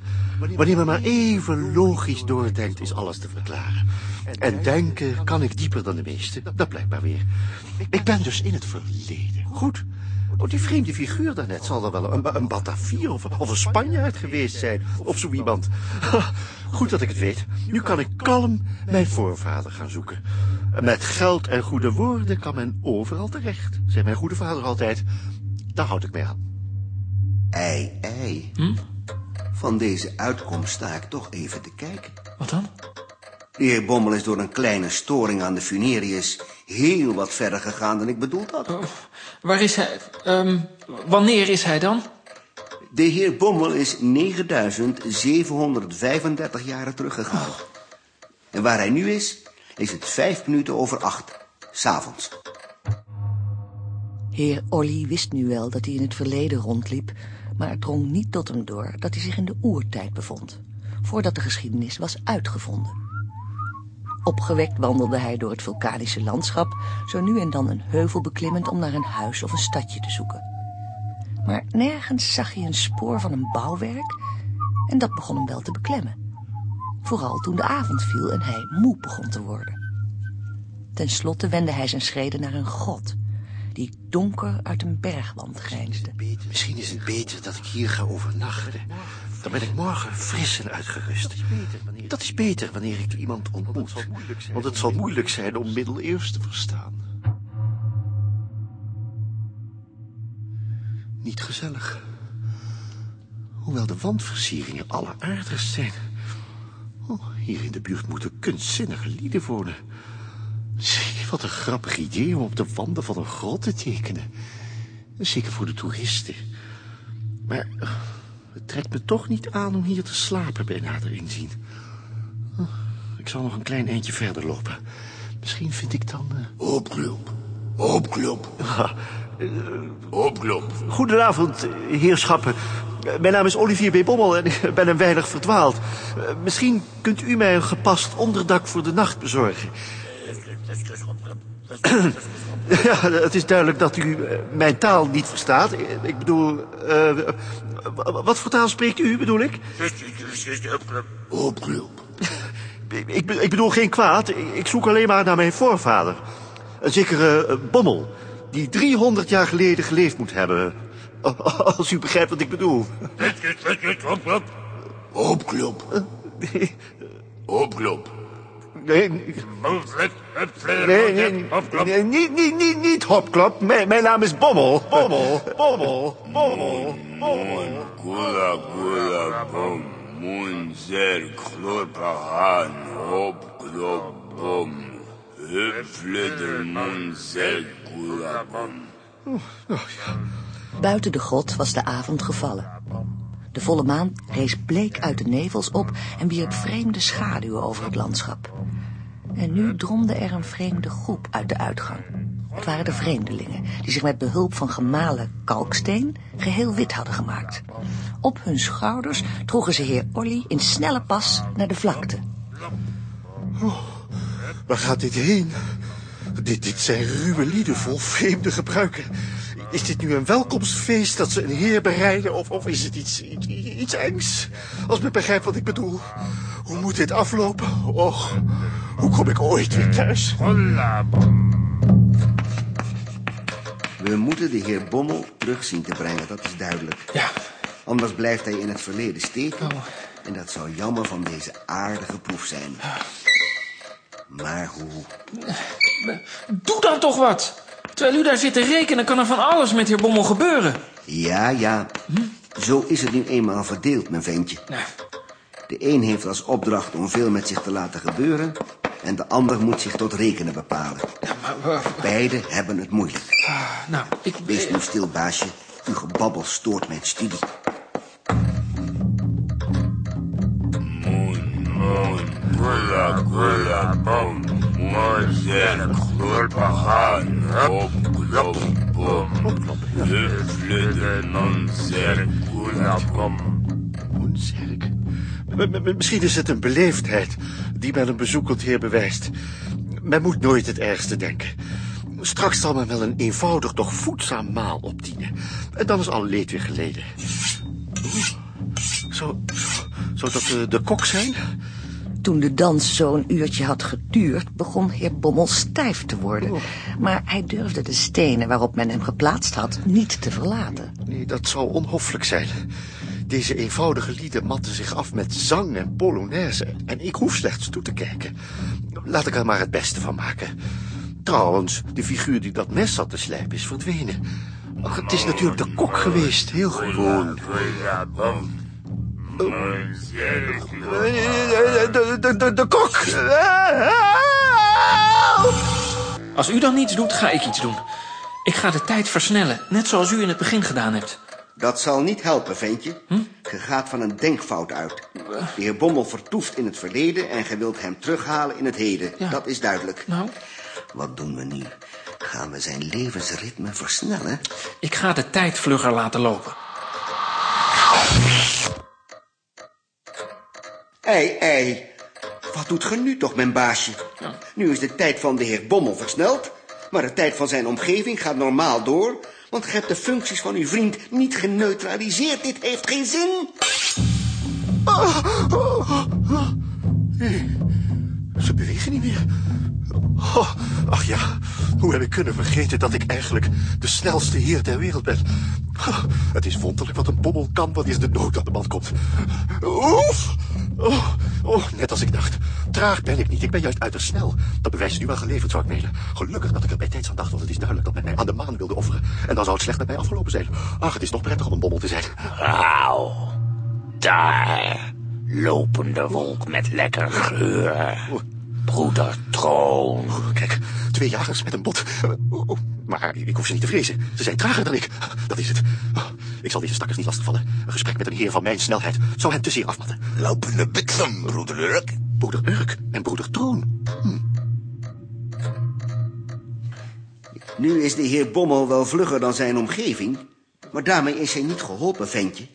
Wanneer men maar even logisch doordenkt, is alles te verklaren. En denken kan ik dieper dan de meesten. Dat blijkt maar weer. Ik ben dus in het verleden. Goed. Oh, die vreemde figuur daarnet zal er wel een, een Batavier of, of een Spanjaard geweest zijn. Of zo iemand. Goed dat ik het weet. Nu kan ik kalm mijn voorvader gaan zoeken. Met geld en goede woorden kan men overal terecht, zei mijn goede vader altijd. Daar houd ik mee aan. Ei, ei. Van deze uitkomst sta ik toch even te kijken. Wat dan? De heer Bommel is door een kleine storing aan de funerius heel wat verder gegaan dan ik bedoeld had. Waar is hij? Ehm, wanneer is hij dan? De heer Bommel is 9735 jaren teruggegaan. En waar hij nu is, is het vijf minuten over acht, s'avonds. Heer Olly wist nu wel dat hij in het verleden rondliep, maar het drong niet tot hem door dat hij zich in de oertijd bevond, voordat de geschiedenis was uitgevonden. Opgewekt wandelde hij door het vulkanische landschap, zo nu en dan een heuvel beklimmend om naar een huis of een stadje te zoeken. Maar nergens zag hij een spoor van een bouwwerk en dat begon hem wel te beklemmen. Vooral toen de avond viel en hij moe begon te worden. Ten slotte wendde hij zijn schreden naar een grot, die donker uit een bergwand grijnsde. Misschien is het beter dat ik hier ga overnachten. Dan ben ik morgen fris en uitgerust. Dat is beter wanneer ik iemand ontmoet. Want het zal moeilijk zijn om middeleeuws te verstaan. Niet gezellig. Hoewel de wandversieringen alleraardigst zijn. Oh, hier in de buurt moeten kunstzinnige lieden wonen. Zie, wat een grappig idee om op de wanden van een grot te tekenen. Zeker voor de toeristen. Maar eh, het trekt me toch niet aan om hier te slapen bij nader inzien. Oh, ik zal nog een klein eindje verder lopen. Misschien vind ik dan... Uh... Opklop. Opklop. Opklop. Goedenavond, heerschappen. Mijn naam is Olivier B. Bommel en ik ben een weinig verdwaald. Eh, Misschien kunt u mij een gepast onderdak voor de nacht bezorgen. Ja, het is duidelijk dat u eh, mijn taal niet verstaat. Ik- bedoel, w- wat voor taal spreekt u, bedoel ik? Opklop. Ik, ik bedoel geen kwaad. Ik, ik zoek alleen maar naar mijn voorvader. Een zekere eh, Bommel, die 300 jaar geleden geleefd moet hebben. Als u begrijpt wat ik bedoel. Opklop. Opklop. Nee, nee, nee, nee, niet, niet, niet, niet hopklop. Mijn, mijn naam is Bommel. Bommel, Bommel, Bommel, Bommel. Gula gula bom. Munzer klopahan. Hop klop bom. Huffleder munzer gula bom. Buiten de grot was de avond gevallen. De volle maan rees bleek uit de nevels op en wierp vreemde schaduwen over het landschap. En nu dromde er een vreemde groep uit de uitgang. Het waren de vreemdelingen, die zich met behulp van gemalen kalksteen geheel wit hadden gemaakt. Op hun schouders droegen ze heer Olly in snelle pas naar de vlakte. Waar gaat dit heen? Dit, dit zijn ruwe lieden vol vreemde gebruiken. Is dit nu een welkomstfeest dat ze een heer bereiden... of, of is het iets, iets, iets engs? Als men begrijpt wat ik bedoel. Hoe moet dit aflopen? Och, hoe kom ik ooit weer thuis? We moeten de heer Bommel terug zien te brengen, dat is duidelijk. Ja. Anders blijft hij in het verleden steken. Oh. En dat zou jammer van deze aardige proef zijn. Maar hoe? Doe dan toch wat! Terwijl u daar zit te rekenen, kan er van alles met heer Bommel gebeuren. Ja, ja. Zo is het nu eenmaal verdeeld, mijn ventje. Nou, De een heeft als opdracht om veel met zich te laten gebeuren... en de ander moet zich tot rekenen bepalen. ja, maar... eh, Beide hebben het moeilijk. nou, ik... Wees nu stil, baasje. Uw gebabbel stoort mijn studie. Gula gula bom, monzer gloorpagaan, hop bom. Gula bom. Onzerk. M- m- Misschien is het een beleefdheid die men een bezoekend heer bewijst. Men moet nooit het ergste denken. Straks zal men wel een eenvoudig, doch voedzaam maal opdienen. En dan is al leed weer geleden. Zo, zo, zou dat de, de kok zijn? Toen de dans zo'n uurtje had geduurd, begon heer Bommel stijf te worden. Maar hij durfde de stenen waarop men hem geplaatst had niet te verlaten. Nee, dat zou onhoffelijk zijn. Deze eenvoudige lieden matten zich af met zang en polonaise. En ik hoef slechts toe te kijken. Laat ik er maar het beste van maken. Trouwens, de figuur die dat mes zat te slijpen is verdwenen. Ach, het is natuurlijk de kok geweest. Heel gewoon. De, de, de, de kok! Als u dan niets doet, ga ik iets doen. Ik ga de tijd versnellen, net zoals u in het begin gedaan hebt. Dat zal niet helpen, ventje. Je gaat van een denkfout uit. De heer Bommel vertoeft in het verleden... en je wilt hem terughalen in het heden. Ja. Dat is duidelijk. Nou, Wat doen we nu? Gaan we zijn levensritme versnellen? ik ga de tijd vlugger laten lopen. Ei, ei. Wat doet ge nu toch, mijn baasje? Nu is de tijd van de heer Bommel versneld... maar de tijd van zijn omgeving gaat normaal door... want ge hebt de functies van uw vriend niet geneutraliseerd. Dit heeft geen zin. Ze bewegen niet meer. Oh, ach ja, hoe heb ik kunnen vergeten dat ik eigenlijk de snelste heer ter wereld ben? Oh, het is wonderlijk wat een bommel kan wanneer de nood aan de man komt. Oef! Oh, oh, net als ik dacht. Traag ben ik niet, ik ben juist uiterst snel. Dat bewijs is nu wel geleverd, zou ik menen. Gelukkig dat ik er bij tijds aan dacht, want het is duidelijk dat men mij aan de maan wilde offeren. En dan zou het slecht met mij afgelopen zijn. Ach, het is toch prettig om een bommel te zijn. Auw, daar, lopende wolk met lekker geur. Broeder Troon. Kijk, twee jagers met een bot. Oh, oh, Maar ik hoef ze niet te vrezen. Ze zijn trager dan ik. Dat is het. Ik zal deze stakkers niet lastigvallen. Een gesprek met een heer van mijn snelheid zou hen te zeer afmatten. Lopende bliksem, broeder Urk. Broeder Urk en broeder Troon. Nu is de heer Bommel wel vlugger dan zijn omgeving... maar daarmee is hij niet geholpen, ventje.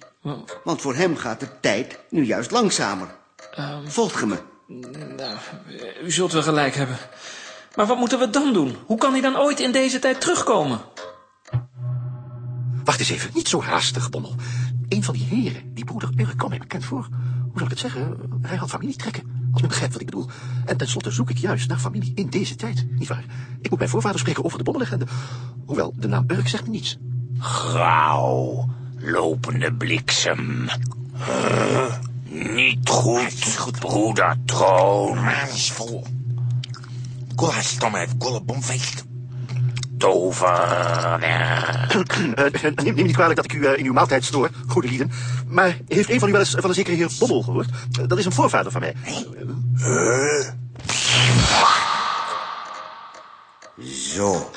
Want voor hem gaat de tijd nu juist langzamer. Volgt ge me? Nou, u zult wel gelijk hebben. Maar wat moeten we dan doen? Hoe kan hij dan ooit in deze tijd terugkomen? Wacht eens even, niet zo haastig, Bommel. Een van die heren, die broeder Urk, kwam mij bekend voor. Hoe zal ik het zeggen? Hij had familietrekken, als men begrijpt wat ik bedoel. En tenslotte zoek ik juist naar familie in deze tijd, nietwaar? Ik moet mijn voorvader spreken over de bommellegende. Hoewel, de naam Urk zegt me niets. Grauw, lopende bliksem. Huh? Niet goed, broeder Troon. Manisvol. Kolastom heeft kolle bomfeest. Toverwerk. Eh, neem, neem niet kwalijk dat ik u eh, in uw maaltijd stoor, goede lieden. Maar heeft een van u wel eens van een zekere heer Bommel gehoord? Eh, dat is een voorvader van mij. Zo,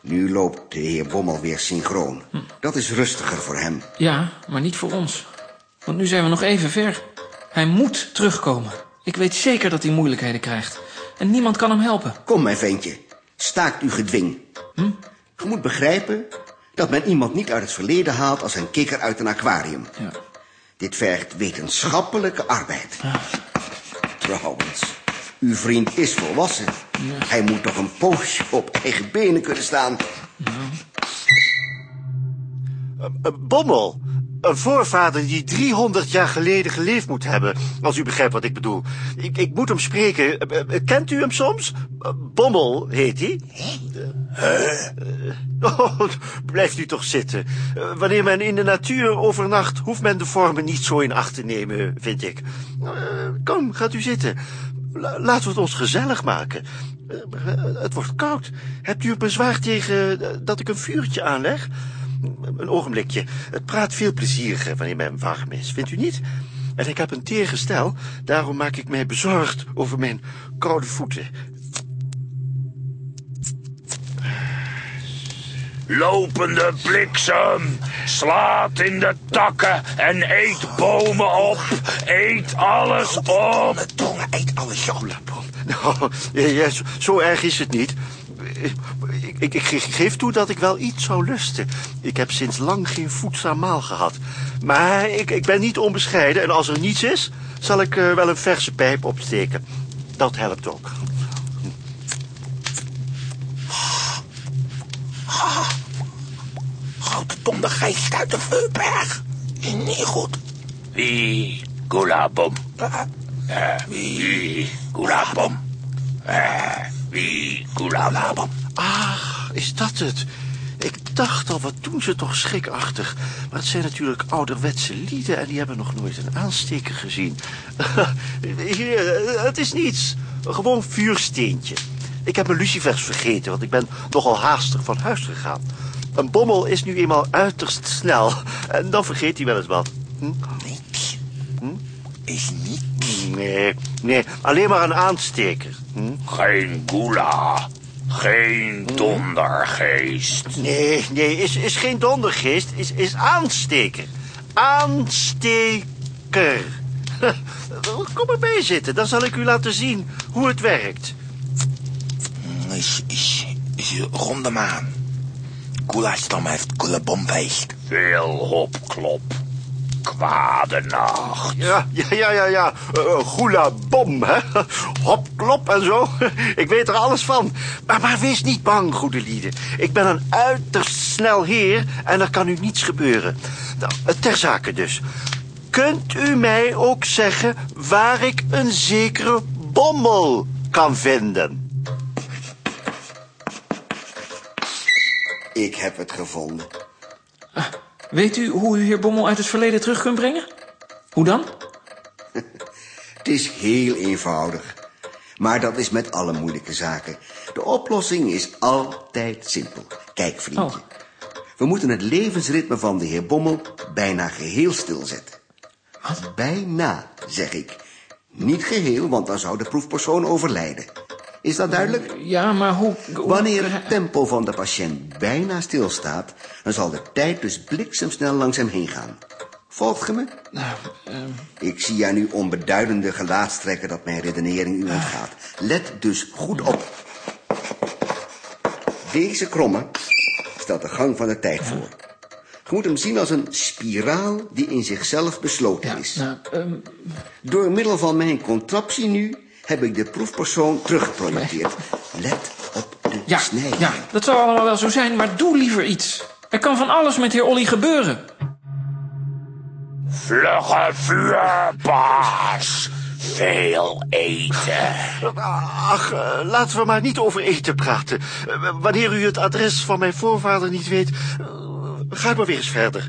nu loopt de heer Bommel weer synchroon. Dat is rustiger voor hem. Ja, maar niet voor ons. Want nu zijn we nog even ver. Hij moet terugkomen. Ik weet zeker dat hij moeilijkheden krijgt. En niemand kan hem helpen. Kom, mijn ventje. Staakt uw gedwing. Je moet begrijpen dat men iemand niet uit het verleden haalt als een kikker uit een aquarium. Ja. Dit vergt wetenschappelijke arbeid. Trouwens, uw vriend is volwassen. Hij moet toch een poosje op eigen benen kunnen staan. Een bommel. Een voorvader die 300 jaar geleden geleefd moet hebben. Als u begrijpt wat ik bedoel. Ik, ik moet hem spreken. Eh, eh, Kent u hem soms? Eh, Bommel heet hij. Oh, blijft u toch zitten. Eh, Wanneer men in de natuur overnacht, hoeft men de vormen niet zo in acht te nemen, vind ik. Eh, Kom, gaat u zitten. La- Laten we het ons gezellig maken. Eh, Het wordt koud. Hebt u bezwaar tegen eh, dat ik een vuurtje aanleg? Een ogenblikje. Het praat veel plezieriger wanneer men warm is, vindt u niet? En ik heb een teer gestel, daarom maak ik mij bezorgd over mijn koude voeten. Lopende bliksem, slaat in de takken en eet bomen op. Eet alles op. Tongen, eet alles, joh. Nou, ja, zo, zo erg is het niet. Ik, ik, ik ge- geef toe dat ik wel iets zou lusten. Ik heb sinds lang geen voedzaam maal gehad. Maar ik, ik ben niet onbescheiden en als er niets is, zal ik eh, wel een verse pijp opsteken. Dat helpt ook. Grote dondergeest uit de Veuberg. Is niet goed. Wie, Gulabom? Eh, wie, Gulabom? Eh, wie, Gulabom? Ach, is dat het? Ik dacht al, wat doen ze toch schrikachtig. Maar het zijn natuurlijk ouderwetse lieden... en die hebben nog nooit een aansteker gezien. Hier, eh, het is niets. Gewoon vuursteentje. Ik heb mijn lucifers vergeten, want ik ben nogal haastig van huis gegaan. Een bommel is nu eenmaal uiterst snel. En dan vergeet hij wel eens wat. Hm? Niks. Is niet. Nee, nee, alleen maar een aansteker. Hm? Geen Gula. Geen dondergeest. Nee, nee, is, is geen dondergeest, is, is aansteker. Aansteker. Kom erbij zitten, dan zal ik u laten zien hoe het werkt. Is, is, is ronde maan. Koelastam heeft koelebomfeest. Veel hopklop. Kwade nacht. Ja, ja, ja, ja, ja. Uh, goela bom, hè. Hop, klop en zo. Ik weet er alles van. Maar, maar wees niet bang, goede lieden. Ik ben een uiterst snel heer en er kan u niets gebeuren. Nou, ter zake dus. Kunt u mij ook zeggen waar ik een zekere bommel kan vinden? Ik heb het gevonden. Weet u hoe u heer Bommel uit het verleden terug kunt brengen? Hoe dan? Het is heel eenvoudig. Maar dat is met alle moeilijke zaken. De oplossing is altijd simpel. Kijk, vriendje. We moeten het levensritme van de heer Bommel bijna geheel stilzetten. Bijna, zeg ik. Niet geheel, want dan zou de proefpersoon overlijden. Is dat duidelijk? Ja, maar hoe... Wanneer het tempo van de patiënt bijna stilstaat... dan zal de tijd dus bliksemsnel langs hem heen gaan. Volgt ge me? Nou, ehm, Ik zie aan uw onbeduidende gelaatstrekken dat mijn redenering u ontgaat. Let dus goed op. Deze kromme stelt de gang van de tijd voor. Je moet hem zien als een spiraal die in zichzelf besloten is. nou, ehm, Door middel van mijn contraptie nu heb ik de proefpersoon teruggeprojecteerd. Let op de ja, ja, dat zou allemaal wel zo zijn, maar doe liever iets. Er kan van alles met heer Olly gebeuren. Vlugge vuurbaas. Veel eten. Ach, eh, laten we maar niet over eten praten. Eh, wanneer u het adres van mijn voorvader niet weet... eh, ga maar weer eens verder.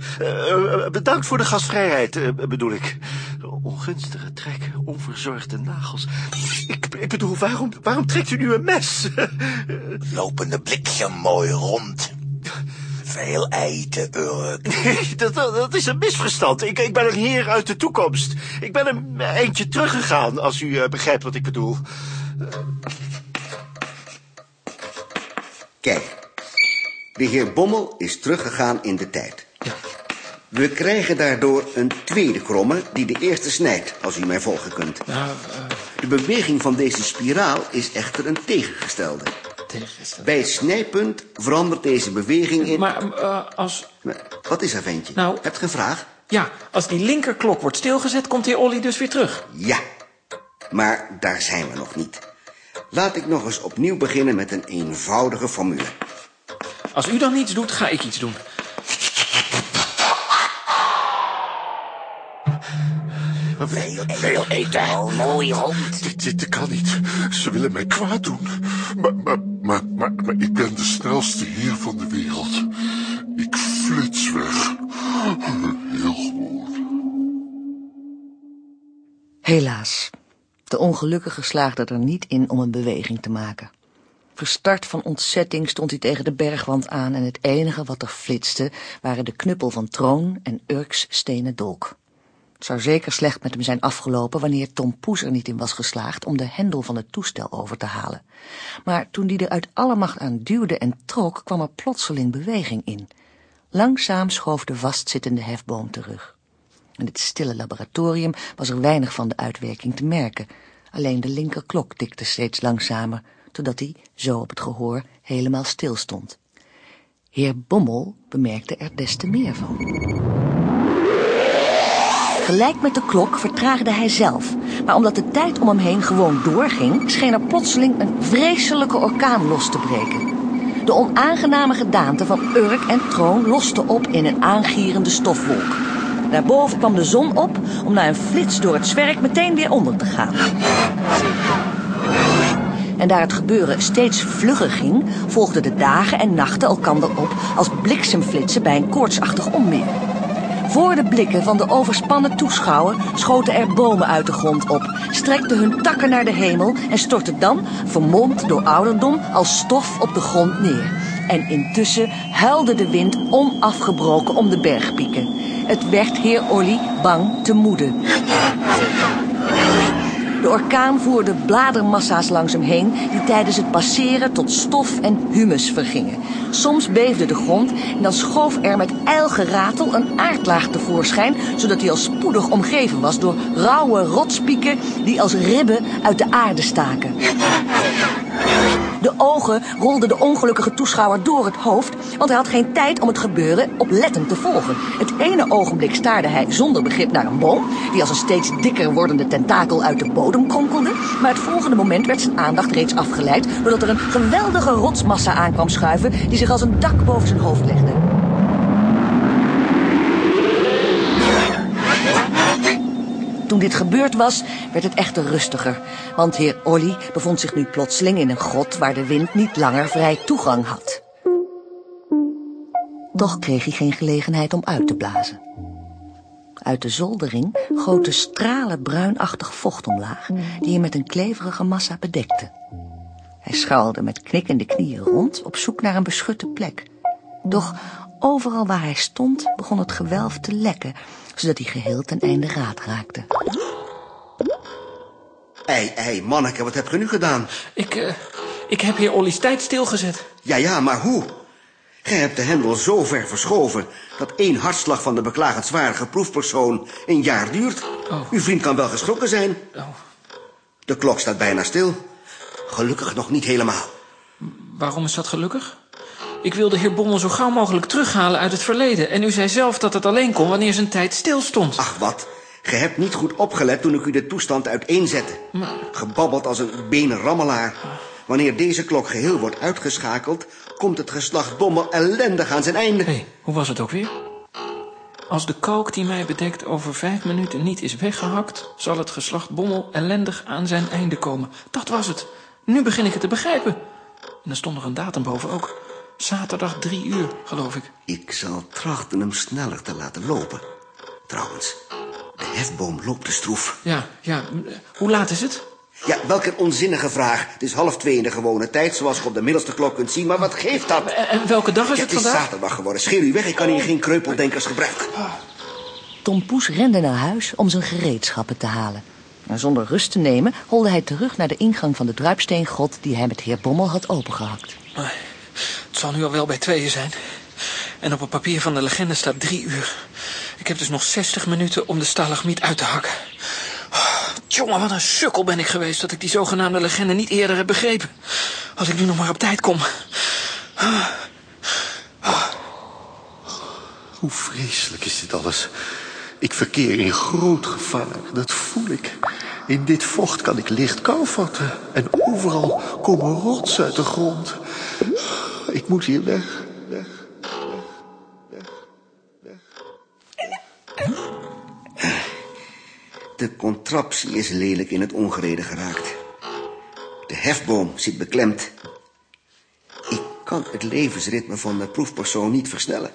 Bedankt voor de gastvrijheid, bedoel ik. Ongunstige trek, onverzorgde nagels. Ik, ik bedoel, waarom, waarom trekt u nu een mes? Lopende bliksem mooi rond. Veel eten, Urk. Nee, dat, dat dat is een misverstand. Ik, ik ben een heer uit de toekomst. Ik ben een eindje teruggegaan, als u eh, begrijpt wat ik bedoel. Kijk, de heer Bommel is teruggegaan in de tijd. We krijgen daardoor een tweede kromme die de eerste snijdt, als u mij volgen kunt. Nou, De beweging van deze spiraal is echter een tegengestelde. Bij het snijpunt verandert deze beweging in... Maar eh, als... Wat is er, ventje? Nou... Hebt ge een vraag? Ja, als die linkerklok wordt stilgezet, komt heer Olly dus weer terug. Ja, maar daar zijn we nog niet. Laat ik nog eens opnieuw beginnen met een eenvoudige formule. Als u dan niets doet, ga ik iets doen. Veel, veel eten. Oh, mooi hond. Dit, dit kan niet. Ze willen mij kwaad doen. Maar, maar, maar, maar, maar ik ben de snelste heer van de wereld. Ik flits weg. Heel gewoon. Helaas. De ongelukkige slaagde er niet in om een beweging te maken. Verstart van ontzetting stond hij tegen de bergwand aan en het enige wat er flitste waren de knuppel van Troon en Urks stenen dolk. Het zou zeker slecht met hem zijn afgelopen wanneer Tom Poes er niet in was geslaagd om de hendel van het toestel over te halen. Maar toen die er uit alle macht aan duwde en trok, kwam er plotseling beweging in. Langzaam schoof de vastzittende hefboom terug. In het stille laboratorium was er weinig van de uitwerking te merken. Alleen de linkerklok tikte steeds langzamer, totdat hij, zo op het gehoor, helemaal stil stond. Heer Bommel bemerkte er des te meer van. Gelijk met de klok vertraagde hij zelf, maar omdat de tijd om hem heen gewoon doorging, scheen er plotseling een vreselijke orkaan los te breken. De onaangename gedaante van Urk en Troon loste op in een aangierende stofwolk. Daarboven kwam de zon op om na een flits door het zwerk meteen weer onder te gaan. En daar het gebeuren steeds vlugger ging, volgden de dagen en nachten elkander op als bliksemflitsen bij een koortsachtig onweer. Voor de blikken van de overspannen toeschouwer schoten er bomen uit de grond op, strekten hun takken naar de hemel en stortten dan, vermomd door ouderdom, als stof op de grond neer. En intussen huilde de wind onafgebroken om de bergpieken. Het werd heer Olly bang te moede. De orkaan voerde bladermassa's langs hem heen... die tijdens het passeren tot stof en humus vergingen. Soms beefde de grond en dan schoof er met ijlgeratel een aardlaag tevoorschijn... zodat hij al spoedig omgeven was door rauwe rotspieken... die als ribben uit de aarde staken. De ogen rolden de ongelukkige toeschouwer door het hoofd... want hij had geen tijd om het gebeuren oplettend te volgen. Het ene ogenblik staarde hij zonder begrip naar een boom... die als een steeds dikker wordende tentakel uit de kronkelde... maar het volgende moment werd zijn aandacht reeds afgeleid... doordat er een geweldige rotsmassa aankwam schuiven... die zich als een dak boven zijn hoofd legde. Toen dit gebeurd was, werd het echter rustiger, want heer Olly bevond zich nu plotseling in een grot waar de wind niet langer vrij toegang had. Toch kreeg hij geen gelegenheid om uit te blazen. Uit de zoldering goten stralen bruinachtig vocht omlaag, die hem met een kleverige massa bedekte. Hij schouwde met knikkende knieën rond op zoek naar een beschutte plek. Doch overal waar hij stond begon het gewelf te lekken, zodat hij geheel ten einde raad raakte. Ei, ei, manneke, wat heb je nu gedaan? Ik, uh, ik heb heer Olly's tijd stilgezet. Ja, ja, maar hoe? Gij hebt de hendel zo ver verschoven... dat één hartslag van de beklagenswaardige proefpersoon een jaar duurt. Oh. Uw vriend kan wel geschrokken zijn. Oh. De klok staat bijna stil. Gelukkig nog niet helemaal. Waarom is dat gelukkig? Ik wilde heer Bommel zo gauw mogelijk terughalen uit het verleden. En u zei zelf dat het alleen kon wanneer zijn tijd stilstond. Ach, wat. Ge hebt niet goed opgelet toen ik u de toestand uiteenzette. Maar... Gebabbeld als een benenrammelaar. Wanneer deze klok geheel wordt uitgeschakeld... komt het geslacht Bommel ellendig aan zijn einde. Hé, hey, hoe was het ook weer? Als de kalk die mij bedekt over vijf minuten niet is weggehakt... zal het geslacht Bommel ellendig aan zijn einde komen. Dat was het. Nu begin ik het te begrijpen. En er stond nog een datum boven ook. Zaterdag drie uur, geloof ik. Ik zal trachten hem sneller te laten lopen. Trouwens, de hefboom loopt de stroef. Ja, ja. Hoe laat is het? Ja, welke onzinnige vraag. Het is half twee in de gewone tijd, zoals je op de middelste klok kunt zien. Maar wat geeft dat? En, welke dag is ja, het vandaag? vandaag? Het is zaterdag geworden. Scheer u weg, ik kan hier geen kreupeldenkers gebruiken. Tom Poes rende naar huis om zijn gereedschappen te halen. En zonder rust te nemen holde hij terug naar de ingang van de druipsteengrot... die hij met heer Bommel had opengehakt. Het zal nu al wel bij tweeën zijn. En op het papier van de legende staat drie uur. Ik heb dus nog zestig minuten om de stalagmiet uit te hakken. Jongen, wat een sukkel ben ik geweest dat ik die zogenaamde legende niet eerder heb begrepen. Als ik nu nog maar op tijd kom. Hoe vreselijk is dit alles. Ik verkeer in groot gevaar, dat voel ik. In dit vocht kan ik licht kou vatten. En overal komen rots uit de grond. Ik moet hier weg, De contraptie is lelijk in het ongereden geraakt. De hefboom zit beklemd. Ik kan het levensritme van de proefpersoon niet versnellen.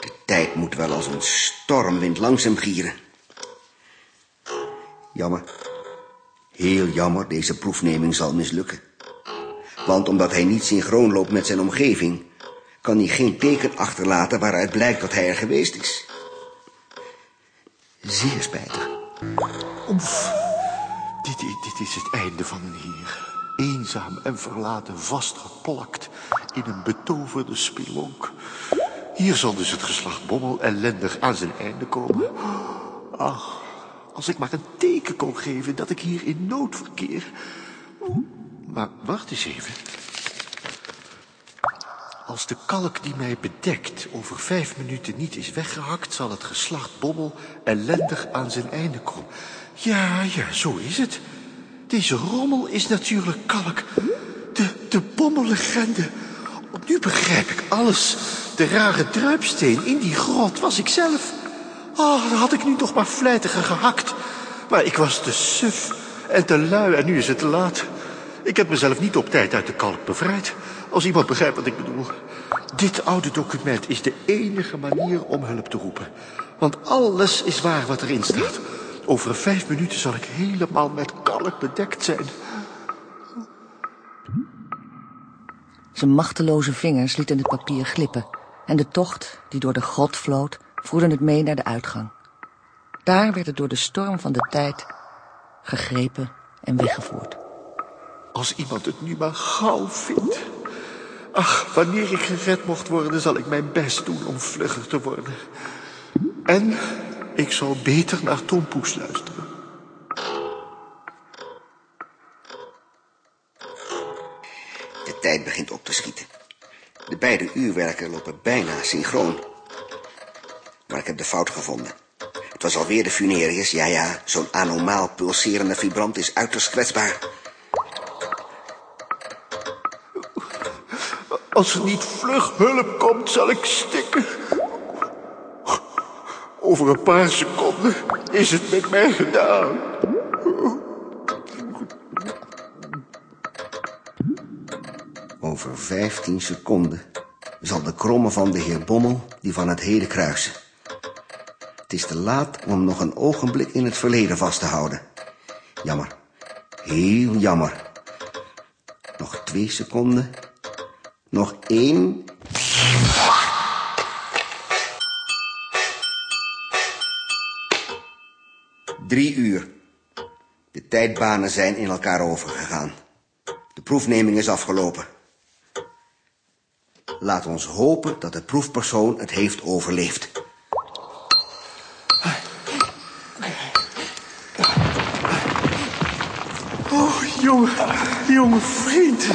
De tijd moet wel als een stormwind langzaam gieren. Jammer. Heel jammer, deze proefneming zal mislukken. Want omdat hij niet synchroon loopt met zijn omgeving... kan hij geen teken achterlaten waaruit blijkt dat hij er geweest is. Zeer spijtig. Oef, dit, dit, dit is het einde van een. Eenzaam en verlaten, vastgeplakt in een betoverde spelonk. Hier zal dus het geslacht Bommel ellendig aan zijn einde komen. Ach, als ik maar een teken kon geven dat ik hier in nood verkeer. Maar wacht eens even. Als de kalk die mij bedekt over vijf minuten niet is weggehakt... zal het geslacht Bommel ellendig aan zijn einde komen. Ja, ja, zo is het. Deze rommel is natuurlijk kalk. De, de bommellegende. Nu begrijp ik alles. De rare druipsteen in die grot was ik zelf. Oh, dan had ik nu toch maar vlijtiger gehakt. Maar ik was te suf en te lui en nu is het te laat. Ik heb mezelf niet op tijd uit de kalk bevrijd. Als iemand begrijpt wat ik bedoel. Dit oude document is de enige manier om hulp te roepen. Want alles is waar wat erin staat. Over vijf minuten zal ik helemaal met kalk bedekt zijn. Zijn machteloze vingers lieten het papier glippen... en de tocht, die door de grot vloot, voerde het mee naar de uitgang. Daar werd het door de storm van de tijd gegrepen en weggevoerd. Als iemand het nu maar gauw vindt. Ach, wanneer ik gered mocht worden, zal ik mijn best doen om vlugger te worden. En ik zal beter naar Tom Poes luisteren. De tijd begint op te schieten. De beide uurwerken lopen bijna synchroon. Maar ik heb de fout gevonden. Het was alweer de Funerius. Ja, ja, zo'n anomaal pulserende vibrant is uiterst kwetsbaar. Als er niet vlug hulp komt, zal ik stikken. Over een paar seconden is het met mij gedaan. Over vijftien seconden zal de kromme van de heer Bommel die van het heden kruisen. Het is te laat om nog een ogenblik in het verleden vast te houden. Jammer. Heel jammer. Nog twee seconden. Nog één. Drie uur. De tijdbanen zijn in elkaar overgegaan. De proefneming is afgelopen. Laat ons hopen dat de proefpersoon het heeft overleefd. Oh, jongen, jonge vriend.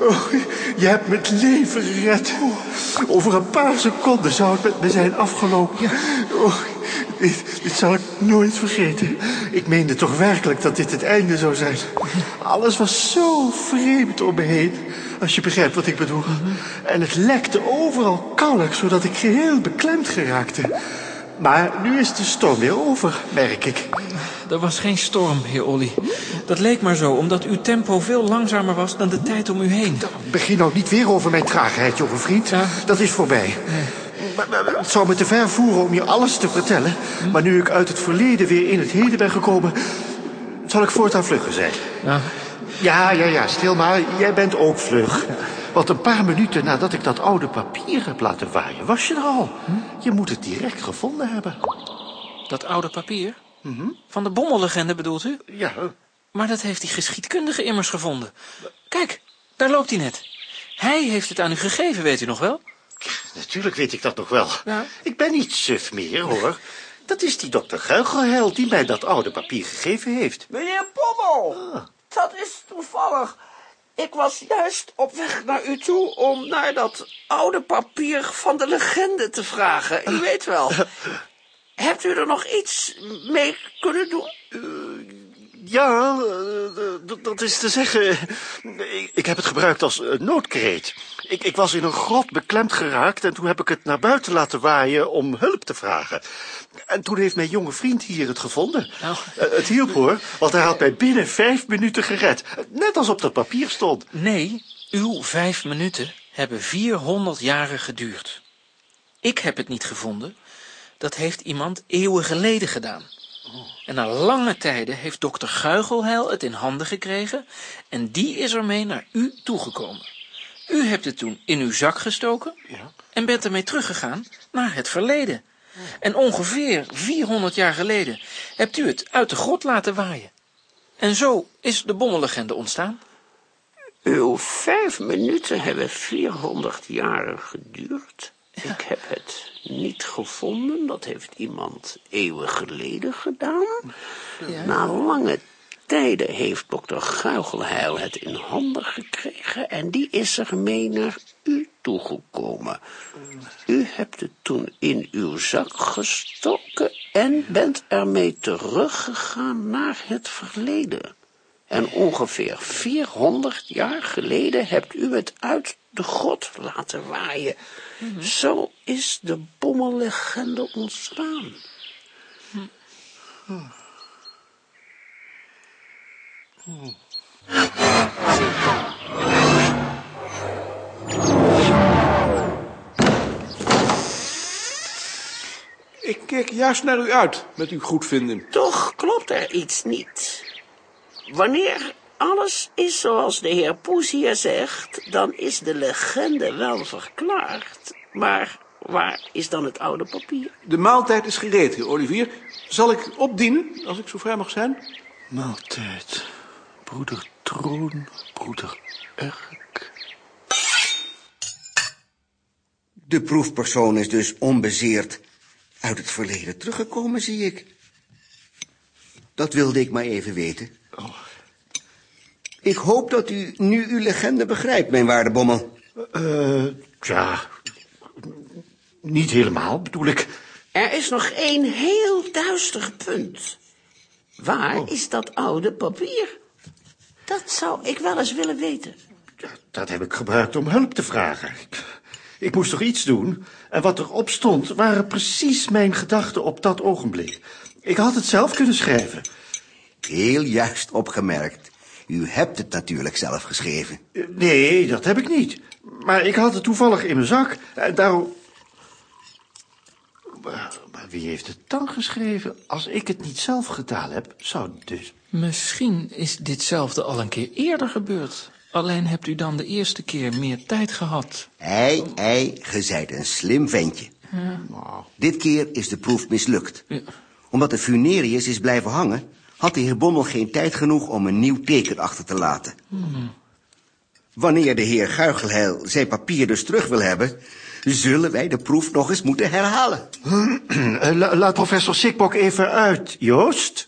Oh, je hebt me het leven gered. Over een paar seconden zou het met me zijn afgelopen. Oh, dit, dit zal ik nooit vergeten. Ik meende toch werkelijk dat dit het einde zou zijn. Alles was zo vreemd om me heen. Als je begrijpt wat ik bedoel. En het lekte overal kalk, zodat ik geheel beklemd geraakte. Maar nu is de storm weer over, merk ik. Er was geen storm, heer Olly. Dat leek maar zo, omdat uw tempo veel langzamer was dan de tijd om u heen. Begin nou niet weer over mijn traagheid, jonge vriend. Dat is voorbij. Het zou me te ver voeren om je alles te vertellen. Maar nu ik uit het verleden weer in het heden ben gekomen... zal ik voortaan vlugger zijn. Ja. Ja, ja, ja, stil maar. Jij bent ook vlug. Want een paar minuten nadat ik dat oude papier heb laten waaien... was je er al. Je moet het direct gevonden hebben. Dat oude papier? Van de bommellegende bedoelt u? Ja. Maar dat heeft die geschiedkundige immers gevonden. Kijk, daar loopt hij net. Hij heeft het aan u gegeven, weet u nog wel? Natuurlijk weet ik dat nog wel. Ja. Ik ben niet suf meer, hoor. Dat is die dokter Guigelheld die mij dat oude papier gegeven heeft. Meneer Pommel, dat is toevallig. Ik was juist op weg naar u toe om naar dat oude papier van de legende te vragen. U weet wel. Hebt u er nog iets mee kunnen doen? Ja, eh, dat is te zeggen, ik, ik heb het gebruikt als eh, noodkreet. Ik, ik was in een grot beklemd geraakt en toen heb ik het naar buiten laten waaien om hulp te vragen. En toen heeft mijn jonge vriend hier het gevonden. Nou. Eh, het hielp hoor, want hij had mij binnen vijf minuten gered. Net als op dat papier stond. Nee, uw vijf minuten hebben 400 jaren geduurd. Ik heb het niet gevonden. Dat heeft iemand eeuwen geleden gedaan. En na lange tijden heeft dokter Guigelheil het in handen gekregen en die is ermee naar u toegekomen. U hebt het toen in uw zak gestoken en bent ermee teruggegaan naar het verleden. En ongeveer 400 jaar geleden hebt u het uit de grot laten waaien. En zo is de bommellegende ontstaan. Uw vijf minuten hebben 400 jaren geduurd. Ik heb het niet gevonden. Dat heeft iemand eeuwen geleden gedaan. Na lange tijden heeft dokter Guigelheil het in handen gekregen... en die is ermee naar u toegekomen. U hebt het toen in uw zak gestoken... en bent ermee teruggegaan naar het verleden. En ongeveer 400 jaar geleden hebt u het uit de grot laten waaien. Zo is de bommellegende ontstaan. Ik keek juist naar u uit met uw goedvinden. Toch klopt er iets niet. Wanneer alles is zoals de heer Poes hier zegt, dan is de legende wel verklaard. Maar waar is dan het oude papier? De maaltijd is gereed, heer Olivier. Zal ik opdienen, als ik zo vrij mag zijn? Maaltijd. Broeder Troon, broeder Erk. De proefpersoon is dus onbezeerd uit het verleden teruggekomen, zie ik. Dat wilde ik maar even weten. Ik hoop dat u nu uw legende begrijpt, mijn waarde Bommel. Eh, ja, niet helemaal, bedoel ik. Er is nog één heel duister punt. Waar is dat oude papier? Dat zou ik wel eens willen weten. Dat heb ik gebruikt om hulp te vragen. Ik, ik moest toch iets doen? En wat erop stond, waren precies mijn gedachten op dat ogenblik. Ik had het zelf kunnen schrijven. Heel juist opgemerkt. U hebt het natuurlijk zelf geschreven. Eh, Nee, dat heb ik niet. Maar ik had het toevallig in mijn zak. En daarom... Maar, maar wie heeft het dan geschreven? Als ik het niet zelf gedaan heb, zou het dus... Misschien is ditzelfde al een keer eerder gebeurd. Alleen hebt u dan de eerste keer meer tijd gehad. Ei, ei, ge zijt een slim ventje. Dit keer is de proef mislukt. Omdat de funerius is blijven hangen... had de heer Bommel geen tijd genoeg om een nieuw teken achter te laten. Wanneer de heer Guigelheil zijn papier dus terug wil hebben... zullen wij de proef nog eens moeten herhalen. Eh, la- laat professor Sikbok even uit, Joost.